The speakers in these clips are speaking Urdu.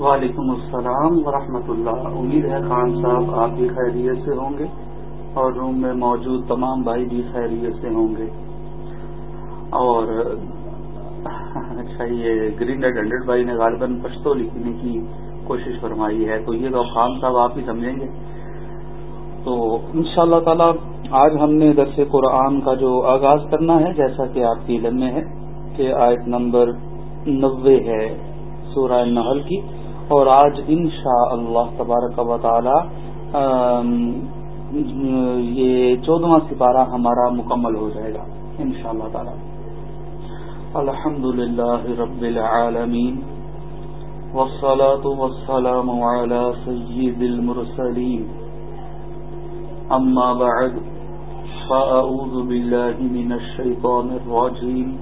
وعلیکم السلام ورحمۃ اللہ۔ امید ہے خان صاحب آپ بھی خیریت سے ہوں گے اور روم میں موجود تمام بھائی بھی خیریت سے ہوں گے۔ اور اچھا یہ گرین ریڈ ہنڈریڈ بھائی نے غالباً پشتو لکھنے کی کوشش فرمائی ہے، تو یہ تو خان صاحب آپ ہی سمجھیں گے۔ تو ان شاء اللہ تعالی آج ہم نے درس قرآن کا جو آغاز کرنا ہے، جیسا کہ آپ کی علم میں ہے، کہ آیت نمبر نوے ہے سورہ نحل کی۔ اور آج ان اللہ تبارک و تعالی یہ چودواں سپارہ ہمارا مکمل ہو جائے گا ان شاء اللہ تعالی۔ الحمد للہ رب العالمین، والصلاة والسلام على سيد المرسلين أما بعد فأعوذ بالله من الشيطان الرجيم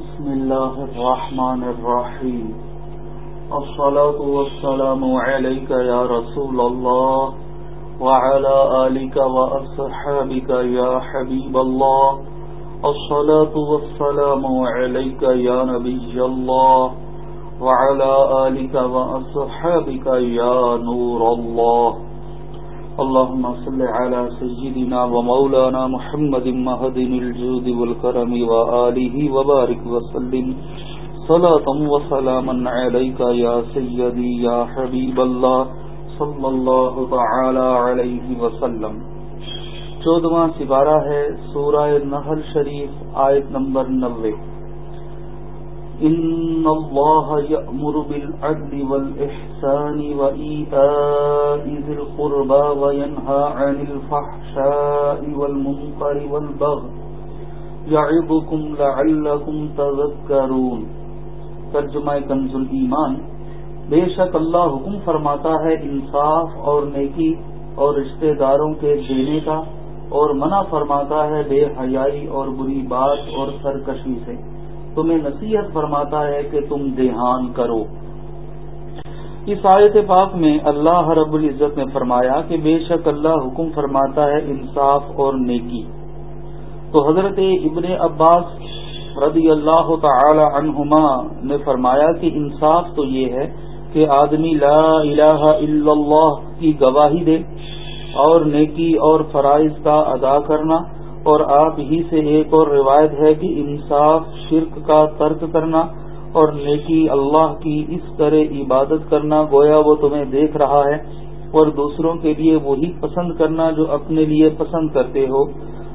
بسم الله الرحمن الرحيم الصلاة والسلام عليك يا رسول الله وعلى آلك وأصحابك يا حبيب الله. الصلاة والسلام عليك يا نبي الله وعلى آلك وأصحابك يا نور الله. اللهم صل على سيدنا ومولانا محمد مهد الجود والكرم وآله وبارك وسلم. صلاة وسلاما عليك يا سيدي يا حبيب الله صلی اللہ تعالی علیہ وسلم. چودواں سپارہ ہے سورہ نحل شریف، آیت نمبر نوے. ان اللہ یأمر بالعدل والإحسان وإيتاء ذي القربى وينهى عن الفحشاء والمنكر والبغي يعظكم لعلكم تذكرون. ترجمہ کنز الایمان، بے شک اللہ حکم فرماتا ہے انصاف اور نیکی اور رشتہ داروں کے دینے کا، اور منع فرماتا ہے بے حیائی اور بری بات اور سرکشی سے۔ تمہیں نصیحت فرماتا ہے کہ تم دیہان کرو۔ اس آیت پاک میں اللہ رب العزت نے فرمایا کہ بے شک اللہ حکم فرماتا ہے انصاف اور نیکی۔ تو حضرت ابن عباس رضی اللہ تعالی عنہما نے فرمایا کہ انصاف تو یہ ہے کہ آدمی لا الہ الا اللہ کی گواہی دے اور نیکی اور فرائض کا ادا کرنا اور آپ ہی سے ایک اور روایت ہے کہ انصاف شرک کا ترک کرنا اور نیکی اللہ کی اس طرح عبادت کرنا گویا وہ تمہیں دیکھ رہا ہے اور دوسروں کے لیے وہی پسند کرنا جو اپنے لیے پسند کرتے ہو۔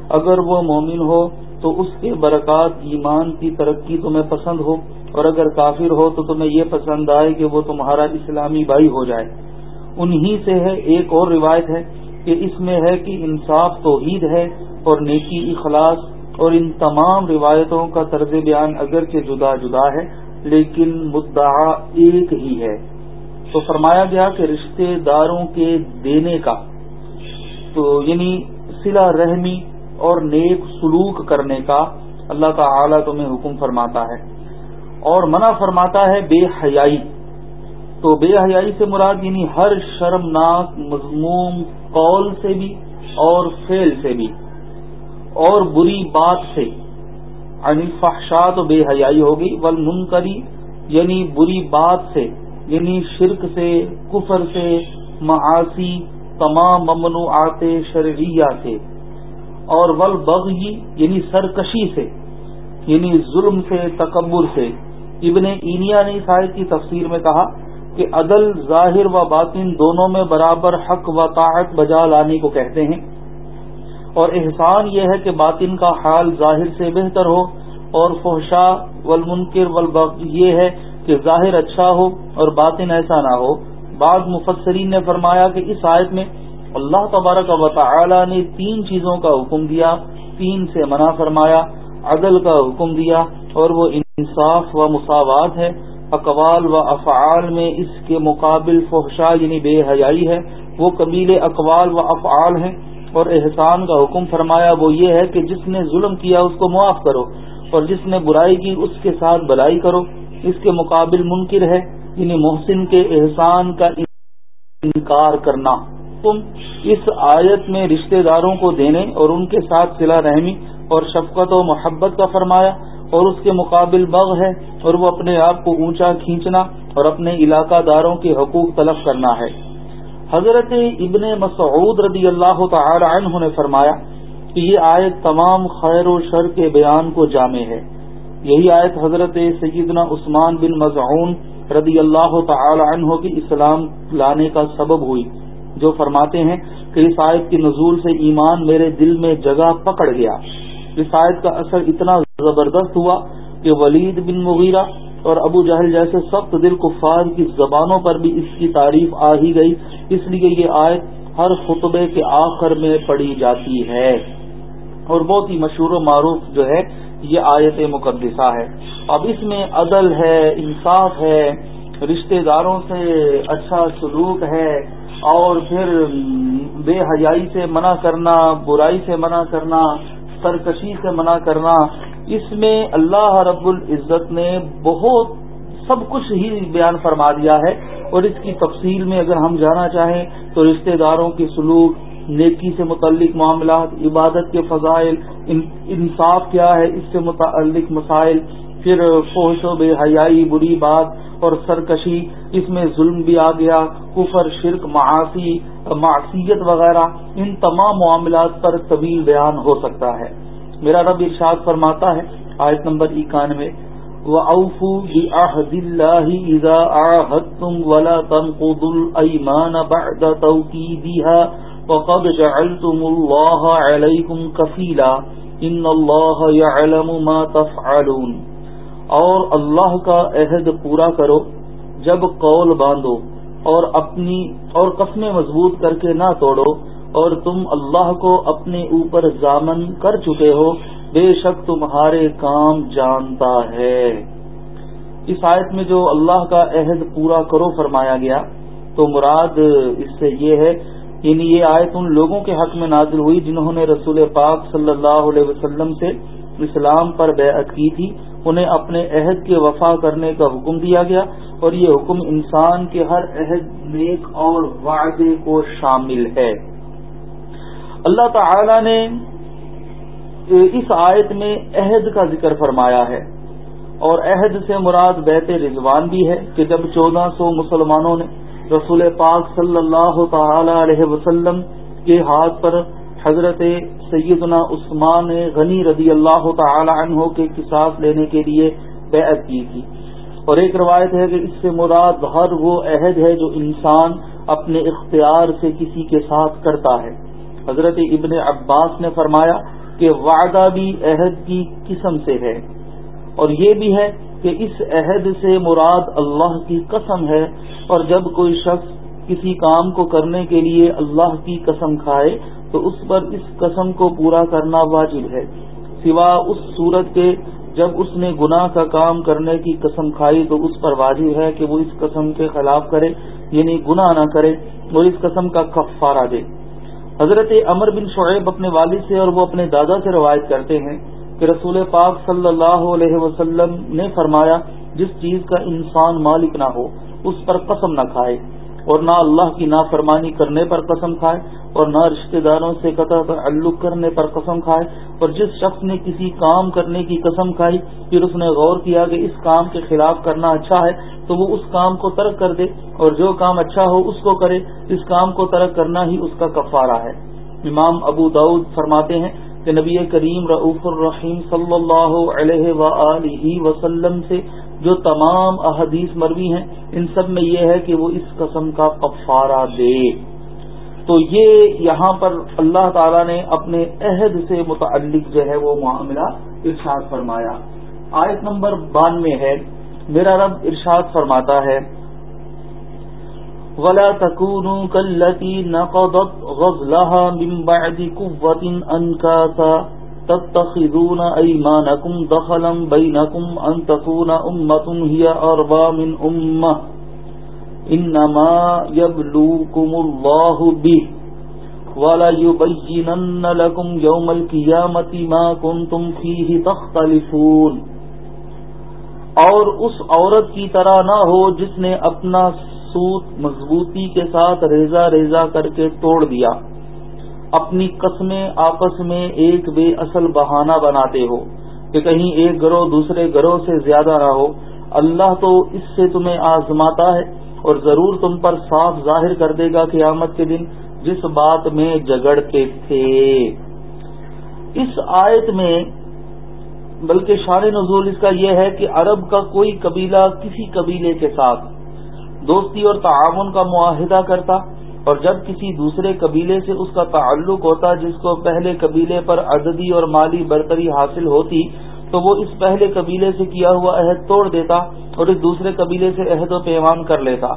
اگر وہ مومن ہو تو اس کے برکات ایمان کی ترقی تمہیں پسند ہو اور اگر کافر ہو تو تمہیں یہ پسند آئے کہ وہ تمہارا اسلامی بھائی ہو جائے۔ انہی سے ہے ایک اور روایت ہے کہ اس میں ہے کہ انصاف توحید ہے اور نیکی اخلاص اور ان تمام روایتوں کا طرز بیان اگرچہ جدا جدا ہے، لیکن مدعا ایک ہی ہے۔ تو فرمایا گیا کہ رشتہ داروں کے دینے کا، تو یعنی سلا رحمی اور نیک سلوک کرنے کا اللہ تعالی تمہیں حکم فرماتا ہے۔ اور منع فرماتا ہے بے حیائی۔ تو بے حیائی سے مراد یعنی ہر شرمناک مضموم قول سے بھی اور فیل سے بھی۔ اور بری بات سے۔ یعنی فحشات و بے حیائی ہوگی۔ ول منکری یعنی بری بات سے یعنی شرک سے، کفر سے معاشی تمام ممنوعات شرعیہ سے۔ اور ول بغی یعنی سرکشی سے یعنی ظلم سے، تکبر سے۔ ابن اینیا نے آیت کی تفسیر میں کہا کہ عدل، ظاہر و باطن دونوں میں برابر حق و طاعت بجا لانے کو کہتے ہیں۔ اور احسان یہ ہے کہ باطن کا حال ظاہر سے بہتر ہو اور فحشا والمنکر والبغ یہ ہے کہ ظاہر اچھا ہو اور باطن ایسا نہ ہو۔ بعض مفسرین نے فرمایا کہ اس آیت میں اللہ تبارک و تعالی نے تین چیزوں کا حکم دیا، تین سے منع فرمایا، عدل کا حکم دیا اور وہ انصاف و مساوات ہے۔ اقوال و افعال میں اس کے مقابل فحشا یعنی بے حیائی ہے۔ وہ قبیل اقوال و افعال ہیں اور احسان کا حکم فرمایا۔ وہ یہ ہے کہ جس نے ظلم کیا اس کو معاف کرو اور جس نے برائی کی اس کے ساتھ بلائی کرو۔ اس کے مقابل منکر ہے یعنی محسن کے احسان کا انکار کرنا۔ تم اس آیت میں رشتہ داروں کو دینے اور ان کے ساتھ صلا رحمی اور شفقت و محبت کا فرمایا اور اس کے مقابل بغ ہے اور وہ اپنے آپ کو اونچا کھینچنا اور اپنے علاقہ داروں کے حقوق طلب کرنا ہے۔ حضرت ابن مسعود رضی اللہ تعالی عنہ نے فرمایا کہ یہ آیت تمام خیر و شر کے بیان کو جامع ہے۔ یہی آیت حضرت سیدنا عثمان بن مضعون رضی اللہ تعالی عنہ کی اسلام لانے کا سبب ہوئی۔ جو فرماتے ہیں کہ اس آیت کی نزول سے ایمان میرے دل میں جگہ پکڑ گیا۔ اس آیت کا اثر اتنا زبردست ہوا کہ ولید بن مغیرہ اور ابو جہل جیسے سخت دل کفار کی زبانوں پر بھی اس کی تعریف آ ہی گئی۔ اس لیے یہ آیت ہر خطبے کے آخر میں پڑی جاتی ہے۔ اور بہت ہی مشہور و معروف جو ہے، یہ آیت مقدسہ ہے۔ اب اس میں عدل ہے، انصاف ہے، رشتہ داروں سے اچھا سلوک ہے۔ اور پھر بے حیائی سے منع کرنا، برائی سے منع کرنا، سرکشی سے منع کرنا، اس میں اللہ رب العزت نے بہت سب کچھ ہی بیان فرما دیا ہے اور اس کی تفصیل میں اگر ہم جانا چاہیں تو رشتہ داروں کے سلوک، نیکی سے متعلق معاملات، عبادت کے فضائل انصاف کیا ہے، اس سے متعلق مسائل پھر فوش و بے حیائی بری بات اور سرکشی، اس میں ظلم بھی آ گیا، کفر، شرک معاشی معصیت وغیرہ، ان تمام معاملات پر طویل بیان ہو سکتا ہے۔ میرا رب ارشاد فرماتا ہے، آیت نمبر اکانوے، وَأَوْفُوا بِعَهْدِ اللَّهِ إِذَا عَاهَدْتُمْ وَلَا تَنْقُضُوا وقد جعلتم الله عليكم كفيلا ان الله يعلم ما تفعلون اور اللہ کا عہد پورا کرو، جب قول باندھو اور اپنی اور قسمیں مضبوط کر کے نہ توڑو اور تم اللہ کو اپنے اوپر ضامن کر چکے ہو، بے شک تمہارے کام جانتا ہے۔ اس آیت میں جو اللہ کا عہد پورا کرو فرمایا گیا، تو مراد اس سے یہ ہے یعنی یہ آیت ان لوگوں کے حق میں نازل ہوئی جنہوں نے رسول پاک صلی اللہ علیہ وسلم سے اسلام پر بیعت کی تھی۔ انہیں اپنے عہد کے وفا کرنے کا حکم دیا گیا اور یہ حکم انسان کے ہر عہد، نیک اور وعدے کو شامل ہے۔ اللہ تعالی نے اس آیت میں عہد کا ذکر فرمایا ہے اور عہد سے مراد بیت رضوان بھی ہے کہ جب چودہ سو مسلمانوں نے رسول پاک صلی اللہ تعالی علیہ وسلم کے ہاتھ پر حضرت سیدنا عثمان غنی رضی اللہ تعالی عنہ کے کساس لینے کے لیے بیعت کی تھی۔ اور ایک روایت ہے کہ اس سے مراد ہر وہ عہد ہے جو انسان اپنے اختیار سے کسی کے ساتھ کرتا ہے۔ حضرت ابن عباس نے فرمایا کہ وعدہ بھی عہد کی قسم سے ہے۔ اور یہ بھی ہے کہ اس عہد سے مراد اللہ کی قسم ہے۔ اور جب کوئی شخص کسی کام کو کرنے کے لیے اللہ کی قسم کھائے تو اس پر اس قسم کو پورا کرنا واجب ہے۔ سوا اس صورت کے جب اس نے گناہ کا کام کرنے کی قسم کھائی تو اس پر واجب ہے کہ وہ اس قسم کے خلاف کرے یعنی گناہ نہ کرے اور اس قسم کا کفارہ دے۔ حضرت امر بن شعیب اپنے والد سے اور وہ اپنے دادا سے روایت کرتے ہیں کہ رسول پاک صلی اللہ علیہ وسلم نے فرمایا، جس چیز کا انسان مالک نہ ہو، اس پر قسم نہ کھائے۔ اور نہ اللہ کی نافرمانی کرنے پر قسم کھائے اور نہ رشتہ داروں سے قطع تعلق کرنے پر قسم کھائے اور جس شخص نے کسی کام کرنے کی قسم کھائی پھر اس نے غور کیا کہ اس کام کے خلاف کرنا اچھا ہے تو وہ اس کام کو ترک کر دے اور جو کام اچھا ہو اس کو کرے اس کام کو ترک کرنا ہی اس کا کفارہ ہے۔ امام ابو داود فرماتے ہیں کہ نبی کریم رعف الرحیم صلی اللہ علیہ و وسلم سے جو تمام احادیث مروی ہیں، ان سب میں یہ ہے کہ وہ اس قسم کا کفارہ دے۔ تو یہ یہاں پر اللہ تعالی نے اپنے عہد سے متعلق جو ہے وہ معاملہ ارشاد فرمایا۔ آیت نمبر بانوے ہے، میرا رب ارشاد فرماتا ہے، ولا تكونوا كالتي نقضت غزلها من بعد قوة أنكاسا تتخذون ايمانكم دخلا بينكم ان تكون امه هي اربا من امه انما يبلوكم الله به. ولا يبينن لكم يوم القيامه ما كنتم فيه تختلفون. اور اس عورت کی طرح نہ ہو جس نے اپنا سوت مضبوطی کے ساتھ ریزا ریزا کر کے توڑ دیا۔ اپنی قسمیں آپس میں ایک بے اصل بہانہ بناتے ہو کہ کہیں ایک گروہ دوسرے گروہ سے زیادہ نہ ہو۔ اللہ تو اس سے تمہیں آزماتا ہے اور ضرور تم پر صاف ظاہر کر دے گا قیامت کے دن جس بات میں جگڑتے تھے۔ اس آیت میں بلکہ شان نزول اس کا یہ ہے کہ عرب کا کوئی قبیلہ کسی قبیلے کے ساتھ دوستی اور تعاون کا معاہدہ کرتا اور جب کسی دوسرے قبیلے سے اس کا تعلق ہوتا جس کو پہلے قبیلے پر عددی اور مالی برتری حاصل ہوتی، تو وہ اس پہلے قبیلے سے کیا ہوا عہد توڑ دیتا اور اس دوسرے قبیلے سے عہد و پیمان کر لیتا۔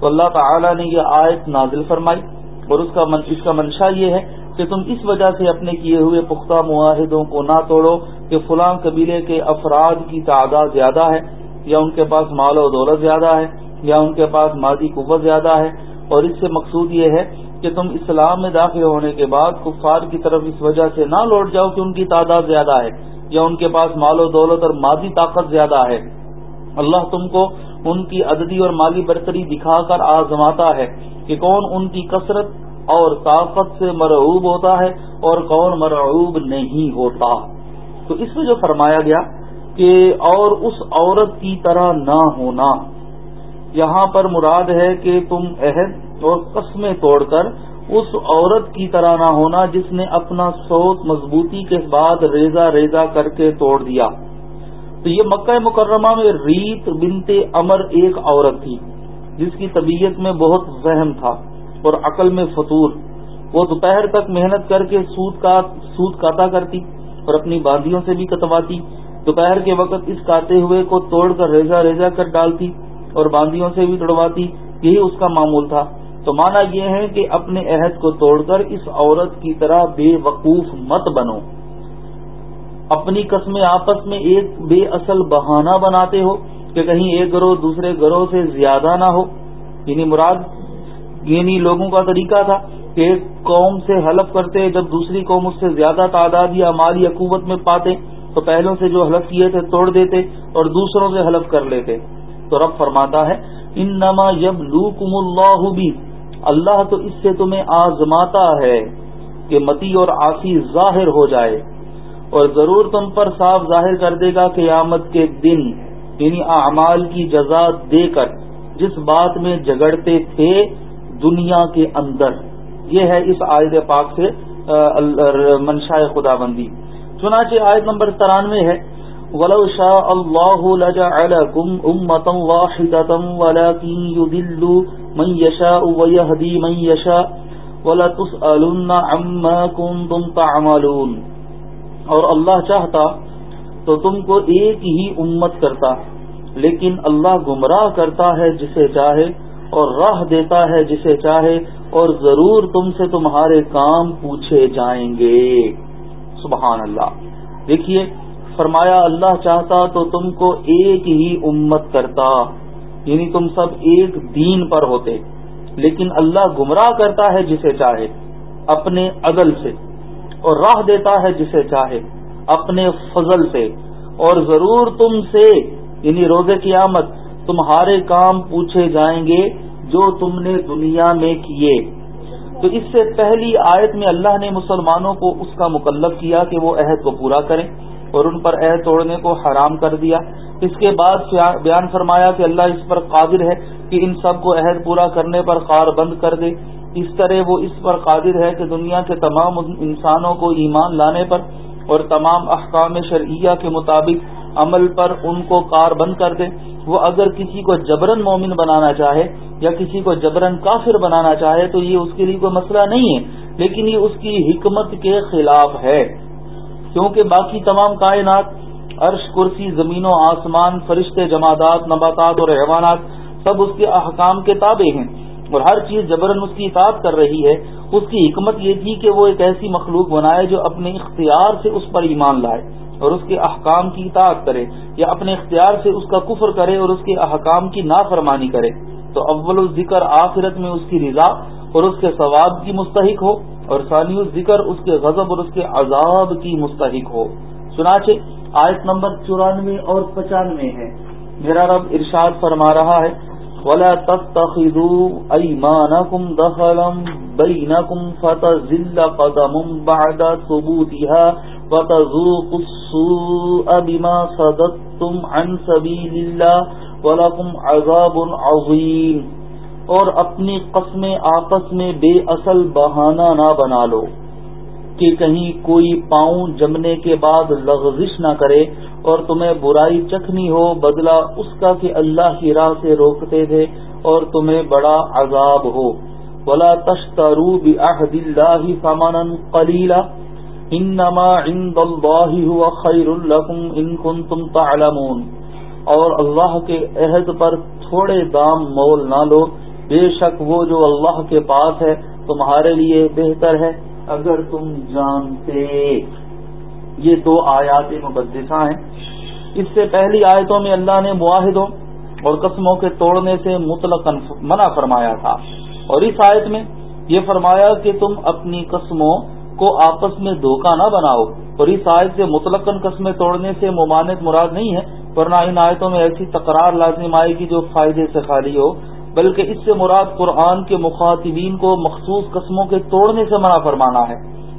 تو اللہ تعالی نے یہ آیت نازل فرمائی اور اس کا من، اس کا منشا یہ ہے کہ تم اس وجہ سے اپنے کیے ہوئے پختہ معاہدوں کو نہ توڑو کہ فلاں قبیلے کے افراد کی تعداد زیادہ ہے یا ان کے پاس مال و دولت زیادہ ہے یا ان کے پاس مادی قوت زیادہ ہے۔ اور اس سے مقصود یہ ہے کہ تم اسلام میں داخل ہونے کے بعد کفار کی طرف اس وجہ سے نہ لوٹ جاؤ کہ ان کی تعداد زیادہ ہے یا ان کے پاس مال و دولت اور مادی طاقت زیادہ ہے۔ اللہ تم کو ان کی عددی اور مالی برتری دکھا کر آزماتا ہے کہ کون ان کی کثرت اور طاقت سے مرعوب ہوتا ہے اور کون مرعوب نہیں ہوتا۔ تو اس میں جو فرمایا گیا کہ اور اس عورت کی طرح نہ ہونا۔ یہاں پر مراد ہے کہ تم عہد اور قسمیں توڑ کر اس عورت کی طرح نہ ہونا جس نے اپنا سوت مضبوطی کے بعد ریزا ریزا کر کے توڑ دیا۔ تو یہ مکہ مکرمہ میں ریت بنتے امر ایک عورت تھی، جس کی طبیعت میں بہت ذہن تھا اور عقل میں فطور۔ وہ دوپہر تک محنت کر کے سود کا سود کاتا کرتی اور اپنی باندیوں سے بھی کتواتی دوپہر کے وقت اس کاتے ہوئے کو توڑ کر ریزا ریزا کر ڈالتی۔ اور باندیوں سے بھی توڑواتی یہی اس کا معمول تھا۔ تو مانا یہ ہے کہ اپنے عہد کو توڑ کر اس عورت کی طرح بے وقوف مت بنو۔ اپنی قسمیں آپس میں ایک بے اصل بہانہ بناتے ہو کہ کہیں ایک گروہ دوسرے گروہ سے زیادہ نہ ہو۔ یعنی مراد یعنی لوگوں کا طریقہ تھا کہ ایک قوم سے حلف کرتے، جب دوسری قوم اس سے زیادہ تعداد یا مالی حکومت میں پاتے، تو پہلوں سے جو حلف کیے تھے توڑ دیتے اور دوسروں سے حلف کر لیتے۔ تو رب فرماتا ہے ان نما یب لو کم اللہ بھی اللہ تو اس سے تمہیں آزماتا ہے کہ متی اور آسی ظاہر ہو جائے۔ اور ضرور تم پر صاف ظاہر کر دے گا قیامت کے دن یعنی اعمال کی جزا دے کر، جس بات میں جگڑتے تھے دنیا کے اندر۔ یہ ہے اس عائد پاک سے منشاء خدا بندی چنانچہ آیت نمبر ترانوے ہے ولو شاء الله لجعلكم امه واحده ولكن يضل من يشاء ويهدي من يشاء ولا تسالون عما كنتم تعملون اور اللہ چاہتا تو تم کو ایک ہی امت کرتا لیکن اللہ گمراہ کرتا ہے جسے چاہے اور راہ دیتا ہے جسے چاہے اور ضرور تم سے تمہارے کام پوچھے جائیں گے۔ سبحان اللہ۔ دیکھیے فرمایا، اللہ چاہتا تو تم کو ایک ہی امت کرتا یعنی تم سب ایک دین پر ہوتے، لیکن اللہ گمراہ کرتا ہے جسے چاہے، اپنے عدل سے، اور راہ دیتا ہے جسے چاہے، اپنے فضل سے، اور ضرور تم سے یعنی روز قیامت تمہارے کام پوچھے جائیں گے جو تم نے دنیا میں کیے۔ تو اس سے پہلی آیت میں اللہ نے مسلمانوں کو اس کا مکلب کیا کہ وہ عہد کو پورا کریں۔ اور ان پر عہد توڑنے کو حرام کر دیا۔ اس کے بعد بیان فرمایا کہ اللہ اس پر قادر ہے کہ ان سب کو عہد پورا کرنے پر قار بند کر دے۔ اس طرح وہ اس پر قادر ہے کہ دنیا کے تمام انسانوں کو ایمان لانے پر اور تمام احکام شرعیہ کے مطابق عمل پر ان کو کار بند کر دے۔ وہ اگر کسی کو جبرن مومن بنانا چاہے یا کسی کو جبرن کافر بنانا چاہے تو یہ اس کے لیے کوئی مسئلہ نہیں ہے، لیکن یہ اس کی حکمت کے خلاف ہے۔ کیونکہ باقی تمام کائنات، عرش، کرسی، زمین و آسمان، فرشتے، جمادات، نباتات اور حیوانات سب اس کے احکام کے تابع ہیں اور ہر چیز جبرن اس کی اطاعت کر رہی ہے۔ اس کی حکمت یہ تھی کہ وہ ایک ایسی مخلوق بنائے جو اپنے اختیار سے اس پر ایمان لائے اور اس کے احکام کی اطاعت کرے یا اپنے اختیار سے اس کا کفر کرے اور اس کے احکام کی نافرمانی کرے۔ تو اول الذکر آخرت میں اس کی رضا اور اس کے ثواب کی مستحق ہو۔ اور ثانی ذکر اس کے غضب اور اس کے عذاب کی مستحق ہو۔ چنانچہ آیت نمبر چورانوے اور پچانوے ہے۔ میرا رب ارشاد فرما رہا ہے، ولا تتخذوا ايمانكم دخلا بينكم فتزل قدم بعد ثبوتها وتذوقوا السوء بما صددتم عن سبيل الله وَلَكُمْ عَذَابٌ عَظِيمٌ۔ اور اپنی قسمیں آپس میں بے اصل بہانہ نہ بنا لو کہ کہیں کوئی پاؤں جمنے کے بعد لغزش نہ کرے اور تمہیں برائی چکھنی ہو بدلہ اس کا کہ اللہ کی راہ سے روکتے تھے اور تمہیں بڑا عذاب ہو۔ بلا تشترو بعهد الله ثمنا قليلا انما عند الله هو خير لكم ان كنتم تعلمون۔ اور اللہ کے عہد پر تھوڑے دام مول نہ لو بے شک وہ جو اللہ کے پاس ہے تمہارے لیے بہتر ہے۔ اگر تم جانتے، یہ دو آیات مبدسہ ہیں۔ اس سے پہلی آیتوں میں اللہ نے معاہدوں اور قسموں کے توڑنے سے مطلق منع فرمایا تھا۔ اور اس آیت میں یہ فرمایا کہ تم اپنی قسموں کو آپس میں دھوکہ نہ بناؤ۔ اور اس آیت سے مطلق قسمیں توڑنے سے ممانت مراد نہیں ہے، ورنہ ان آیتوں میں ایسی تکرار لازم آئے گی جو فائدے سے خالی ہو۔ بلکہ اس سے مراد قرآن کے مخاطبین کو مخصوص قسموں کے توڑنے سے منع فرمانا ہے۔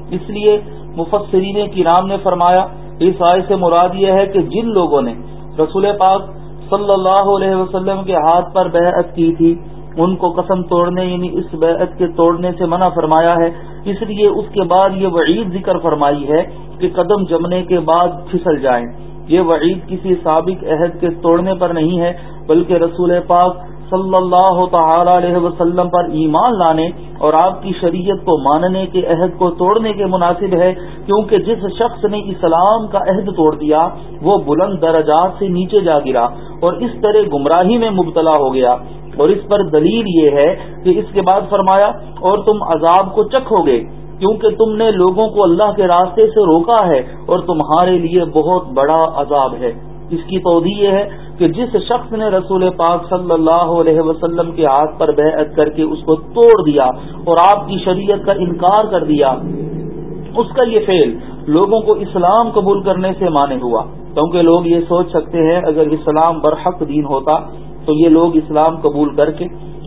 اس لیے مفسرین کی نام نے فرمایا، اس آئے سے مراد یہ ہے کہ جن لوگوں نے رسول پاک صلی اللہ علیہ وسلم کے ہاتھ پر بیعت کی تھی، ان کو قسم توڑنے یعنی اس بیعت کے توڑنے سے منع فرمایا ہے۔ اس لیے اس کے بعد یہ وعید ذکر فرمائی ہے کہ قدم جمنے کے بعد پھسل جائیں۔ یہ وعید کسی سابق عہد کے توڑنے پر نہیں ہے، بلکہ رسول پاک صلی اللہ تعالی علیہ وسلم پر ایمان لانے اور آپ کی شریعت کو ماننے کے عہد کو توڑنے کے مناسب ہے، کیونکہ جس شخص نے اسلام کا عہد توڑ دیا، وہ بلند درجات سے نیچے جا گرا اور اس طرح گمراہی میں مبتلا ہو گیا۔ اور اس پر دلیل یہ ہے کہ اس کے بعد فرمایا، اور تم عذاب کو چکھو گے، کیونکہ تم نے لوگوں کو اللہ کے راستے سے روکا ہے اور تمہارے لیے بہت بڑا عذاب ہے۔ اس کی توضیع یہ ہے کہ جس شخص نے رسول پاک صلی اللہ علیہ وسلم کے ہاتھ پر بیعت کر کے اس کو توڑ دیا اور آپ کی شریعت کا انکار کر دیا، اس کا یہ فعل لوگوں کو اسلام قبول کرنے سے مانے ہوا۔ کیونکہ لوگ یہ سوچ سکتے ہیں، اگر اسلام برحق دین ہوتا تو یہ لوگ اسلام قبول کر کے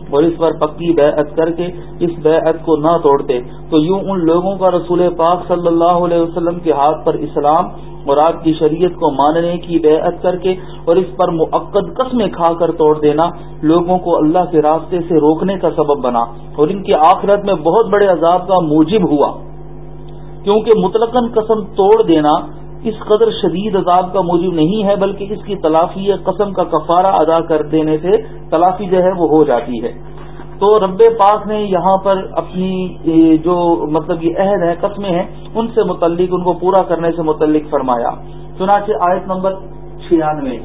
اور اس پر پکی بیعت کر کے اس بیعت کو نہ توڑتے۔ تو یوں ان لوگوں کا رسول پاک صلی اللہ علیہ وسلم کے ہاتھ پر اسلام اور آپ کی شریعت کو ماننے کی بیعت کر کے اور اس پر معقد قسمیں کھا کر توڑ دینا لوگوں کو اللہ کے راستے سے روکنے کا سبب بنا۔ اور ان کی آخرت میں بہت بڑے عذاب کا موجب ہوا۔ کیونکہ مطلق قسم توڑ دینا اس قدر شدید عذاب کا موجود نہیں ہے، بلکہ اس کی تلافی یا قسم کا کفارہ ادا کر دینے سے تلافی جو ہے وہ ہو جاتی ہے۔ تو رب پاک نے یہاں پر اپنی جو مطلب یہ عہد ہے قسمیں ہیں، ان سے متعلق، ان کو پورا کرنے سے متعلق فرمایا۔ چنانچہ آیت نمبر چھیانوے۔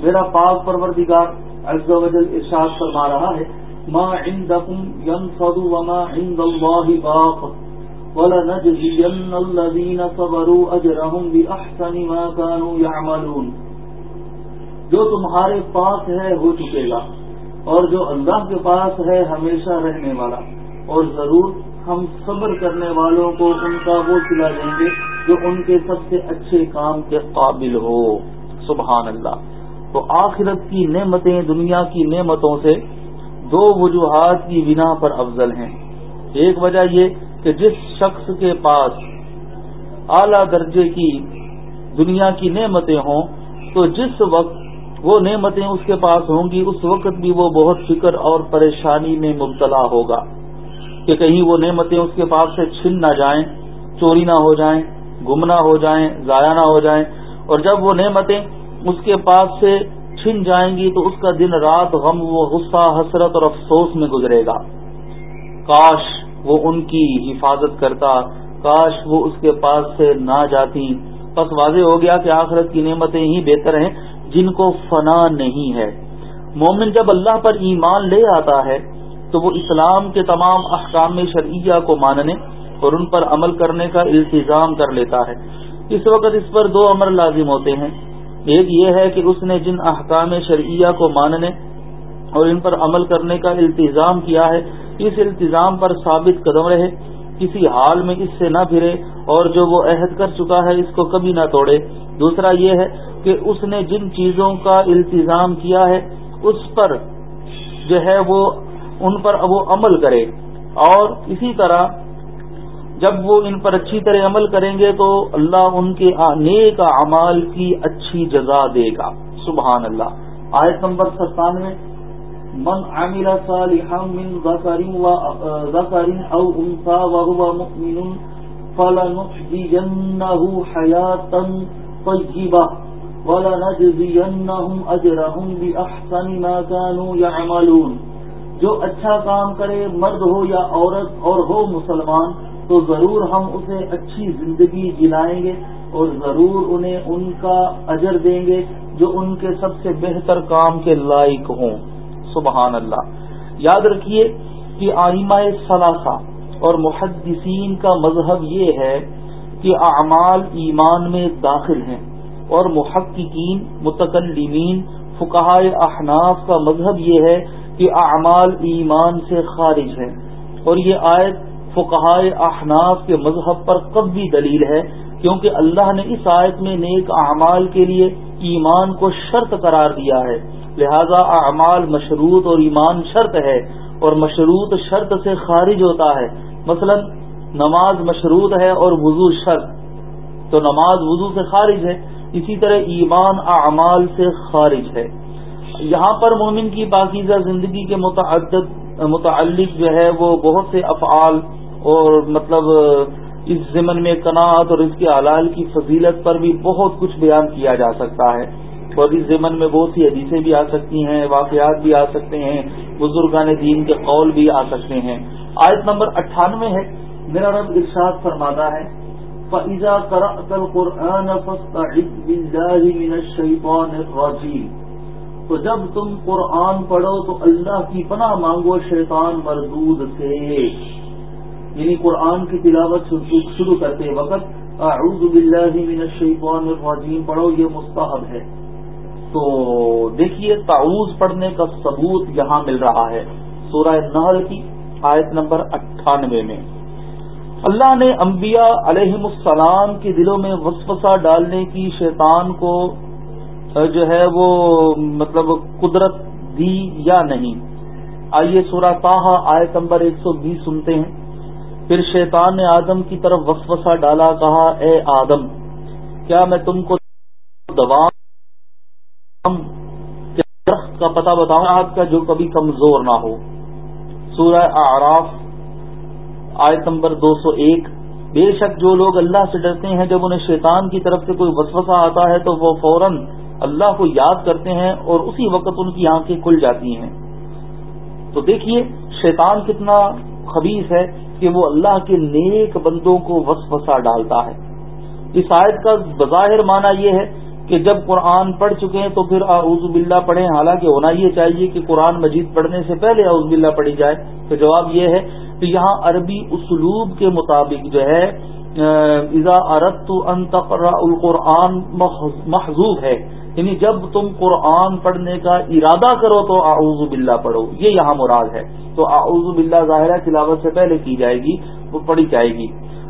میرا پاک پروردگار، عز و جل ارشاد فرما رہا ہے، ما عندكم ينفض وما عند الله باق۔ وَلَنَجْزِيَنَّ الَّذِينَ صَبَرُوا أَجْرَهُمْ بِأَحْسَنِ مَا كَانُوا يَعْمَلُونَ. جو تمہارے پاس ہے ہو چکے گا، اور جو اللہ کے پاس ہے ہمیشہ رہنے والا۔ اور ضرور ہم صبر کرنے والوں کو ان کا وہ سلا دیں گے جو ان کے سب سے اچھے کام کے قابل ہو۔ سبحان اللہ۔ تو آخرت کی نعمتیں، دنیا کی نعمتوں سے دو وجوہات کی بنا پر افضل ہیں۔ ایک وجہ یہ کہ جس شخص کے پاس اعلی درجے کی دنیا کی نعمتیں ہوں، تو جس وقت وہ نعمتیں اس کے پاس ہوں گی، اس وقت بھی وہ بہت فکر اور پریشانی میں مبتلا ہوگا کہ کہیں وہ نعمتیں اس کے پاس سے چھن نہ جائیں، چوری نہ ہو جائیں گمنا ہو جائیں، ضائع نہ ہو جائیں۔ اور جب وہ نعمتیں اس کے پاس سے چھن جائیں گی، تو اس کا دن رات غم و غصہ، حسرت اور افسوس میں گزرے گا۔ کاش وہ ان کی حفاظت کرتا۔ کاش وہ اس کے پاس سے نہ جاتی۔ بس واضح ہو گیا کہ آخرت کی نعمتیں ہی بہتر ہیں، جن کو فنا نہیں ہے۔ مومن جب اللہ پر ایمان لے آتا ہے، تو وہ اسلام کے تمام احکام شرعیہ کو ماننے اور ان پر عمل کرنے کا التظام کر لیتا ہے۔ اس وقت اس پر دو عمر لازم ہوتے ہیں۔ ایک یہ ہے کہ اس نے جن احکام شرعیہ کو ماننے اور ان پر عمل کرنے کا التظام کیا ہے اس التظام پر ثابت قدم رہے، کسی حال میں اس سے نہ پھرے اور جو وہ عہد کر چکا ہے اس کو کبھی نہ توڑے۔ دوسرا یہ ہے کہ اس نے جن چیزوں کا التظام کیا ہے، اس پر جو ہے وہ، ان پر وہ عمل کرے۔ اور اسی طرح جب وہ ان پر اچھی طرح عمل کریں گے تو اللہ ان کے نیک اعمال کی اچھی جزا دے گا۔ سبحان اللہ۔ آیت نمبر ستانوے۔ من عمل صالحا من ذكر ذكر او انثى وهو مؤمن فلنحيينه حياه طيبه ولنجزينهم اجرهم باحسن ما كانوا يعملون. جو اچھا کام کرے، مرد ہو یا عورت اور ہو مسلمان، تو ضرور ہم اسے اچھی زندگی جلائیں گے اور ضرور انہیں ان کا اجر دیں گے جو ان کے سب سے بہتر کام کے لائق ہوں۔ سبحان اللہ یاد رکھیے کہ آئمہ ثلاثہ اور محدثین کا مذہب یہ ہے کہ اعمال ایمان میں داخل ہیں اور محققین، متکلمین فکہ احناف کا مذہب یہ ہے کہ اعمال ایمان سے خارج ہیں۔ اور یہ آیت فکہ احناف کے مذہب پر قبی دلیل ہے، کیونکہ اللہ نے اس آیت میں نیک اعمال کے لیے ایمان کو شرط قرار دیا ہے۔ لہذا اعمال مشروط اور ایمان شرط ہے اور مشروط شرط سے خارج ہوتا ہے۔ مثلا نماز مشروط ہے اور وضو شرط، تو نماز وضو سے خارج ہے، اسی طرح ایمان اعمال سے خارج ہے۔ یہاں پر مومن کی پاکیزہ زندگی کے متعدد، متعلق جو ہے وہ بہت سے افعال اور مطلب اس ضمن میں کناعت اور اس کے علال کی فضیلت پر بھی بہت کچھ بیان کیا جا سکتا ہے۔ اور اس ضمن میں بہت سی حدیثیں بھی آ سکتی ہیں، واقعات بھی آ سکتے ہیں، بزرگان دین کے قول بھی آ سکتے ہیں۔ آیت نمبر اٹھانوے ہے، میرا رب ارشاد فرماتا ہے، فَإِذَا قَرَأْتَ الْقُرْآنَ فَاسْتَعِذْ بِاللَّهِ مِنَ الشَّيْطَانِ الرَّجِيمِ تو جب تم قرآن پڑھو تو اللہ کی پناہ مانگو شیطان مردود سے۔ یعنی قرآن کی تلاوت شروع کرتے وقت اعوذ باللہ من الشیطان الرجیم پڑھو، یہ مستحب ہے۔ تو دیکھیے تعوض پڑھنے کا ثبوت یہاں مل رہا ہے۔ سورہ نحل کی آیت نمبر اٹھانوے میں۔ اللہ نے انبیاء علیہ السلام کے دلوں میں وسوسہ ڈالنے کی شیطان کو جو ہے وہ مطلب قدرت دی یا نہیں۔ آئیے سورہ تاہا آیت نمبر ایک سو بیس سنتے ہیں۔ پھر شیطان نے آدم کی طرف وسوسہ ڈالا، کہا، اے آدم، کیا میں تم کو دوا درخت کا پتہ بتاؤں آپ کا جو کبھی کمزور نہ ہو۔ سورہ آراف آیت نمبر دو سو ایک۔ بے شک جو لوگ اللہ سے ڈرتے ہیں، جب انہیں شیطان کی طرف سے کوئی وسوسہ آتا ہے، تو وہ فوراً اللہ کو یاد کرتے ہیں اور اسی وقت ان کی آنکھیں کھل جاتی ہیں۔ تو دیکھیے، شیطان کتنا خبیص ہے کہ وہ اللہ کے نیک بندوں کو وسوسہ ڈالتا ہے۔ اس آیت کا بظاہر معنی یہ ہے کہ جب قرآن پڑھ چکے ہیں تو پھر اعوذ باللہ پڑھیں۔ حالانکہ ہونا یہ چاہیے کہ قرآن مجید پڑھنے سے پہلے اعوذ باللہ پڑھی جائے۔ تو جواب یہ ہے کہ یہاں عربی اسلوب کے مطابق جو ہے اذا اردت ان تقرا القرآن محضوب ہے۔ یعنی جب تم قرآن پڑھنے کا ارادہ کرو تو اعوذ باللہ پڑھو۔ یہ یہاں مراد ہے۔ تو اعوذ باللہ ظاہرہ تلاوت سے پہلے کی جائے گی، وہ پڑھی جائے گی۔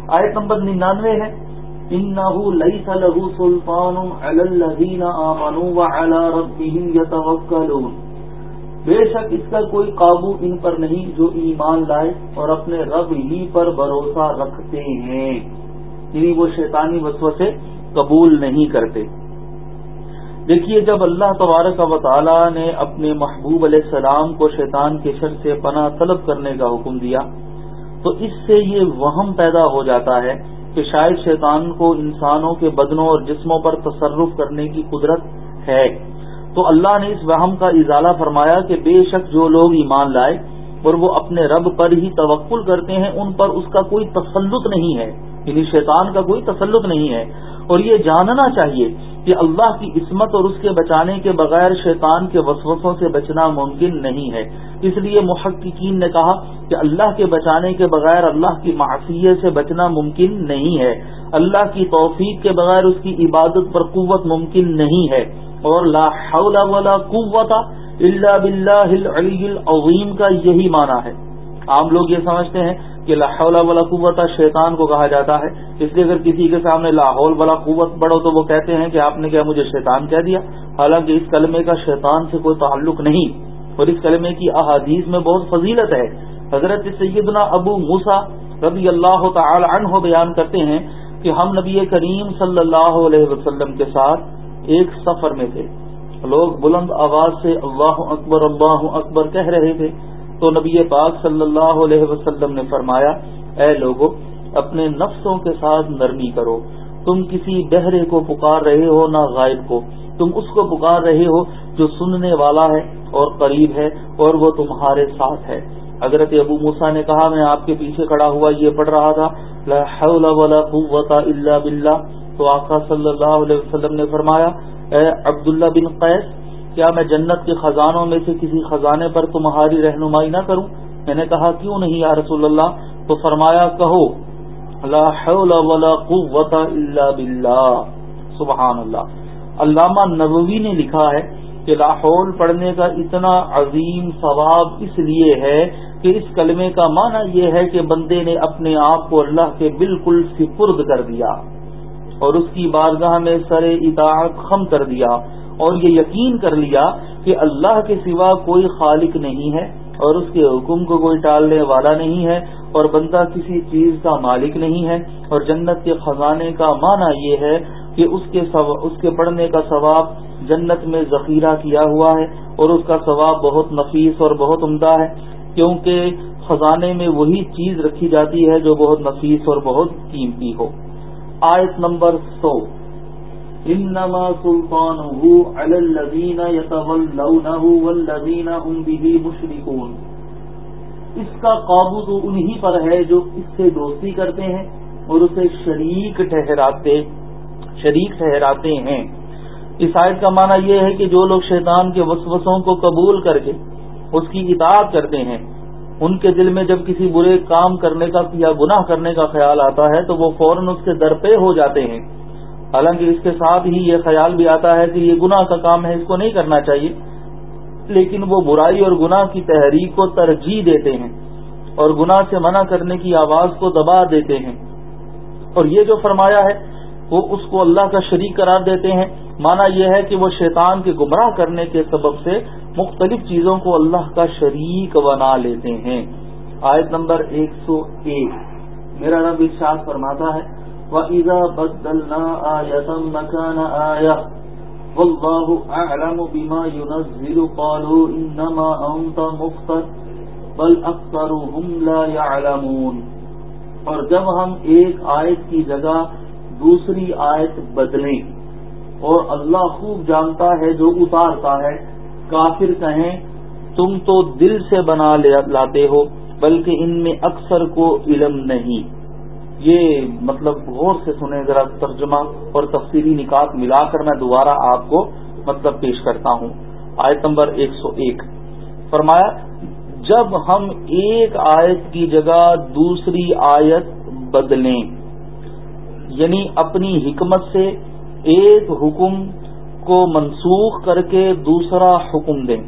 آیت نمبر ننانوے ہے۔ انه ليس له سلطان على الذين امنوا وعلى ربهم يتوكلون۔ بے شک اس کا کوئی قابو ان پر نہیں جو ایمان لائے اور اپنے رب ہی پر بھروسہ رکھتے ہیں۔ یعنی وہ شیطانی وسو سے قبول نہیں کرتے۔ دیکھیے جب اللہ تبارک و تعالی نے اپنے محبوب علیہ السلام کو شیطان کے شر سے پناہ طلب کرنے کا حکم دیا، تو اس سے یہ وہم پیدا ہو جاتا ہے کہ شاید شیطان کو انسانوں کے بدنوں اور جسموں پر تصرف کرنے کی قدرت ہے۔ تو اللہ نے اس وہم کا اضالہ فرمایا کہ بے شک جو لوگ ایمان لائے اور وہ اپنے رب پر ہی توقل کرتے ہیں، ان پر اس کا کوئی تسلط نہیں ہے۔ یعنی شیطان کا کوئی تسلط نہیں ہے۔ اور یہ جاننا چاہیے کہ اللہ کی عصمت اور اس کے بچانے کے بغیر شیطان کے وسوسوں سے بچنا ممکن نہیں ہے۔ اس لیے محققین نے کہا کہ اللہ کے بچانے کے بغیر اللہ کی معافیت سے بچنا ممکن نہیں ہے۔ اللہ کی توفیق کے بغیر اس کی عبادت پر قوت ممکن نہیں ہے۔ اور لا حول ولا قوت الا باللہ العلی العظیم کا یہی معنی ہے۔ عام لوگ یہ سمجھتے ہیں کہ لا حول قوت شیطان کو کہا جاتا ہے۔ اس لیے اگر کسی کے سامنے لاہور ولا قوت بڑھو تو وہ کہتے ہیں کہ آپ نے کیا مجھے شیطان کہہ دیا؟ حالانکہ اس کلمے کا شیطان سے کوئی تعلق نہیں۔ اور اس کلمے کی احادیث میں بہت فضیلت ہے۔ حضرت سیدنا ابو موسا رضی اللہ تعالی عنہ بیان کرتے ہیں کہ ہم نبی کریم صلی اللہ علیہ وسلم کے ساتھ ایک سفر میں تھے۔ لوگ بلند آواز سے اللہ اکبر اللہ اکبر کہہ رہے تھے۔ تو نبی پاک صلی اللہ علیہ وسلم نے فرمایا، اے لوگو، اپنے نفسوں کے ساتھ نرمی کرو۔ تم کسی بہرے کو پکار رہے ہو نہ غائب کو۔ تم اس کو پکار رہے ہو جو سننے والا ہے اور قریب ہے اور وہ تمہارے ساتھ ہے۔ حضرت ابو موسا نے کہا، میں آپ کے پیچھے کھڑا ہوا یہ پڑھ رہا تھا، لا حول ولا قوت الا باللہ۔ تو آقا صلی اللہ علیہ وسلم نے فرمایا، اے عبداللہ بن قیس کیا میں جنت کے خزانوں میں سے کسی خزانے پر تمہاری رہنمائی نہ کروں؟ میں نے کہا، کیوں نہیں یا رسول اللہ؟ تو فرمایا، کہو، لا حول ولا قوت الا باللہ۔ سبحان اللہ۔ علامہ نبوی نے لکھا ہے کہ لاہور پڑھنے کا اتنا عظیم ثواب اس لیے ہے کہ اس کلمے کا معنی یہ ہے کہ بندے نے اپنے آپ کو اللہ کے بالکل سپرد کر دیا اور اس کی بارگاہ میں سر اطاعت خم کر دیا۔ اور یہ یقین کر لیا کہ اللہ کے سوا کوئی خالق نہیں ہے اور اس کے حکم کو کوئی ٹالنے والا نہیں ہے اور بندہ کسی چیز کا مالک نہیں ہے اور جنت کے خزانے کا معنی یہ ہے کہ اس کے اس کے پڑھنے کا ثواب جنت میں ذخیرہ کیا ہوا ہے اور اس کا ثواب بہت نفیس اور بہت عمدہ ہے کیونکہ خزانے میں وہی چیز رکھی جاتی ہے جو بہت نفیس اور بہت قیمتی ہو۔ آیت نمبر سو۔ انما سلطانه على الذين يتولونه والذين هم به مشركون۔ اس کا قابو تو انہی پر ہے جو اس سے دوستی کرتے ہیں اور اسے شریک ٹھہراتے شریک ٹھہراتے ہیں۔ اس آیت کا معنی یہ ہے کہ جو لوگ شیطان کے وسوسوں کو قبول کر کے اس کی اطاعت کرتے ہیں، ان کے دل میں جب کسی برے کام کرنے کا یا گناہ کرنے کا خیال آتا ہے تو وہ فوراً اس کے در پہ ہو جاتے ہیں۔ حالانکہ اس کے ساتھ ہی یہ خیال بھی آتا ہے کہ یہ گناہ کا کام ہے، اس کو نہیں کرنا چاہیے۔ لیکن وہ برائی اور گناہ کی تحریک کو ترجیح دیتے ہیں اور گناہ سے منع کرنے کی آواز کو دبا دیتے ہیں۔ اور یہ جو فرمایا ہے، وہ اس کو اللہ کا شریک قرار دیتے ہیں۔ مانا یہ ہے کہ وہ شیطان کے گمراہ کرنے کے سبب سے مختلف چیزوں کو اللہ کا شریک بنا لیتے ہیں۔ آیت نمبر ایک سو ایک۔ میرا رب ارشاد فرماتا ہے وَإِذَا بَدَّلْنَا آيَةً مَكَانَ آيَةً وَاللَّهُ أَعْلَمُ بِمَا يُنَزِّلُ قَالُوا إِنَّمَا أَنْتَ مُفْتَرْ بَلْ أَكْثَرُهُمْ لَا يَعْلَمُونَ۔ اور جب ہم ایک آیت کی جگہ دوسری آیت بدلیں اور اللہ خوب جانتا ہے جو اتارتا ہے، کافر کہیں، تم تو دل سے بنا لاتے ہو، بلکہ ان میں اکثر کو علم نہیں۔ یہ مطلب غور سے سنیں، ذرا ترجمہ اور تفصیلی نکات ملا کر میں دوبارہ آپ کو مطلب پیش کرتا ہوں۔ آیت نمبر ایک سو ایک۔ فرمایا، جب ہم ایک آیت کی جگہ دوسری آیت بدلیں یعنی اپنی حکمت سے ایک حکم کو منسوخ کر کے دوسرا حکم دیں۔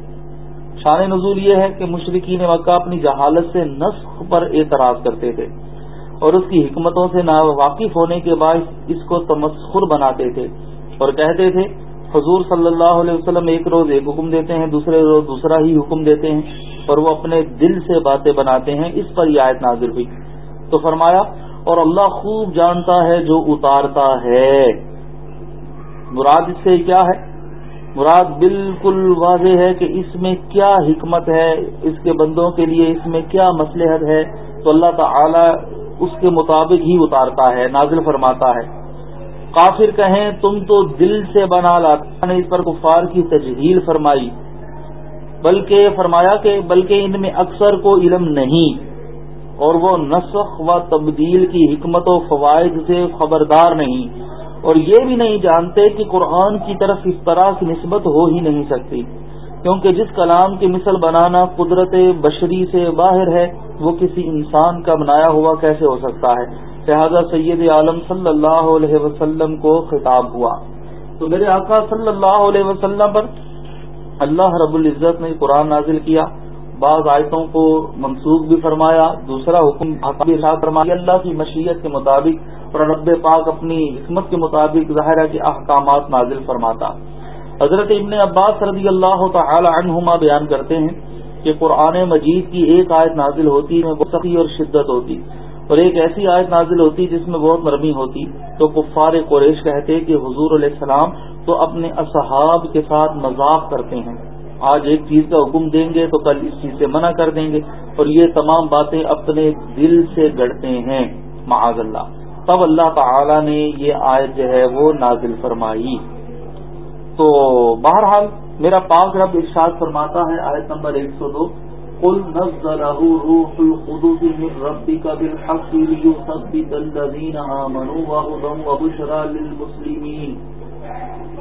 شان نزول یہ ہے کہ مشرقین مکہ اپنی جہالت سے نسخ پر اعتراض کرتے تھے۔ اور اس کی حکمتوں سے نا واقف ہونے کے بعد اس کو تمسخر بناتے تھے اور کہتے تھے، حضور صلی اللہ علیہ وسلم ایک روز ایک حکم دیتے ہیں، دوسرے روز دوسرا ہی حکم دیتے ہیں اور وہ اپنے دل سے باتیں بناتے ہیں، اس پر یہ آیت نازل ہوئی۔ تو فرمایا، اور اللہ خوب جانتا ہے جو اتارتا ہے۔ مراد اس سے کیا ہے؟ مراد بالکل واضح ہے کہ اس میں کیا حکمت ہے، اس کے بندوں کے لیے اس میں کیا مسلحت ہے۔ تو اللہ تعالی اس کے مطابق ہی اتارتا ہے، نازل فرماتا ہے۔ کافر کہیں، تم تو دل سے بنا لاتا نے اس پر کفار کی تجہیل فرمائی۔ بلکہ فرمایا کہ، بلکہ ان میں اکثر کو علم نہیں، اور وہ نسخ و تبدیل کی حکمت و فوائد سے خبردار نہیں۔ اور یہ بھی نہیں جانتے کہ قرآن کی طرف اس طرح کی نسبت ہو ہی نہیں سکتی۔ کیونکہ جس کلام کی مثل بنانا قدرت بشری سے باہر ہے، وہ کسی انسان کا بنایا ہوا کیسے ہو سکتا ہے؟ لہذا سید عالم صلی اللہ علیہ وسلم کو خطاب ہوا۔ تو میرے آقا صلی اللہ علیہ وسلم پر اللہ رب العزت نے قرآن نازل کیا، بعض آیتوں کو منسوخ بھی فرمایا، دوسرا حکم فرمایا اللہ کی مشیت کے مطابق اور رب پاک اپنی حکمت کے مطابق ظاہرہ کے احکامات نازل فرماتا۔ حضرت ابن عباس رضی اللہ تعالی عنہما بیان کرتے ہیں کہ قرآن مجید کی ایک آیت نازل ہوتی ہے سخی اور شدت ہوتی۔ اور ایک ایسی آیت نازل ہوتی جس میں بہت نرمی ہوتی۔ تو کفار قریش کہتے کہ حضور علیہ السلام تو اپنے اصحاب کے ساتھ مذاق کرتے ہیں۔ آج ایک چیز کا حکم دیں گے تو کل اس چیز سے منع کر دیں گے۔ اور یہ تمام باتیں اپنے دل سے گڑتے ہیں، معاذ اللہ۔ تب اللہ تعالی نے یہ آیت جو ہے وہ نازل فرمائی۔ تو بہرحال میرا پاک رب ارشاد فرماتا ہے، آیت نمبر ایک سو دو۔ قل نزله روح القدس من ربك بالحق ليثبت الذين آمنوا وهدى وبشرى للمسلمين۔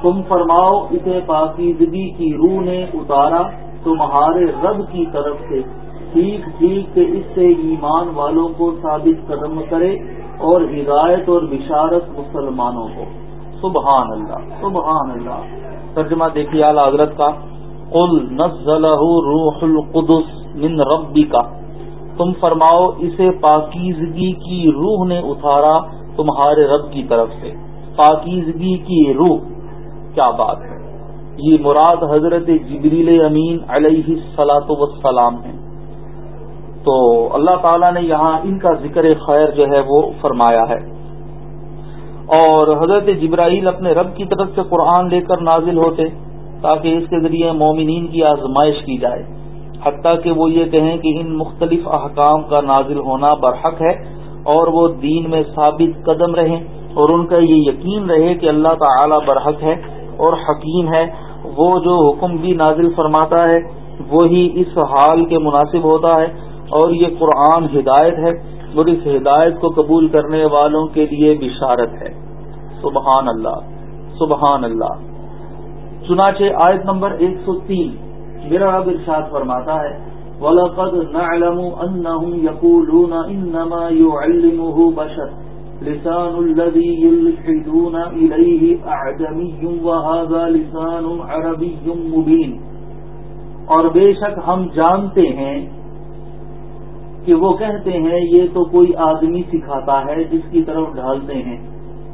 تم فرماؤ، اسے پاکیزگی کی روح نے اتارا تمہارے رب کی طرف سے۔ ٹھیک ٹھیک کہ اس سے ایمان والوں کو ثابت قدم کرے اور ہدایت اور بشارت مسلمانوں کو۔ سبحان اللہ سبحان اللہ ترجمہ دیکھیے اعلی حضرت کا، قل نزلہ روح القدس من ربی کا تم فرماؤ، اسے پاکیزگی کی روح نے اتارا تمہارے رب کی طرف سے۔ پاکیزگی کی روح، کیا بات ہے؟ یہ مراد حضرت جبریل امین علیہ سلاۃ وسلام ہے تو اللہ تعالیٰ نے یہاں ان کا ذکر خیر جو ہے وہ فرمایا ہے۔ اور حضرت جبرائیل اپنے رب کی طرف سے قرآن لے کر نازل ہوتے تاکہ اس کے ذریعے مومنین کی آزمائش کی جائے۔ حتیٰ کہ وہ یہ کہیں کہ ان مختلف احکام کا نازل ہونا برحق ہے اور وہ دین میں ثابت قدم رہیں اور ان کا یہ یقین رہے کہ اللہ تعالی برحق ہے اور حکیم ہے۔ وہ جو حکم بھی نازل فرماتا ہے، وہی اس حال کے مناسب ہوتا ہے اور یہ قرآن ہدایت ہے۔ اور اس ہدایت کو قبول کرنے والوں کے لیے بشارت ہے۔ سبحان اللہ سبحان اللہ۔ چنانچہ آیت نمبر ایک سو تین میرا رب ارشاد فرماتا ہے، وَلَقَدْ نَعْلَمُ أَنَّهُمْ يَقُولُونَ إِنَّمَا يُعَلِّمُهُ بَشَرٌ۔ لِسَانُ الَّذِي يُلْحِدُونَ إِلَيْهِ أَعْجَمِيٌّ وَهَذَا لِسَانٌ عَرَبِيٌّ مُبِينٌ۔ اور بے شک ہم جانتے ہیں کہ وہ کہتے ہیں یہ تو کوئی آدمی سکھاتا ہے جس کی طرف ڈھالتے ہیں۔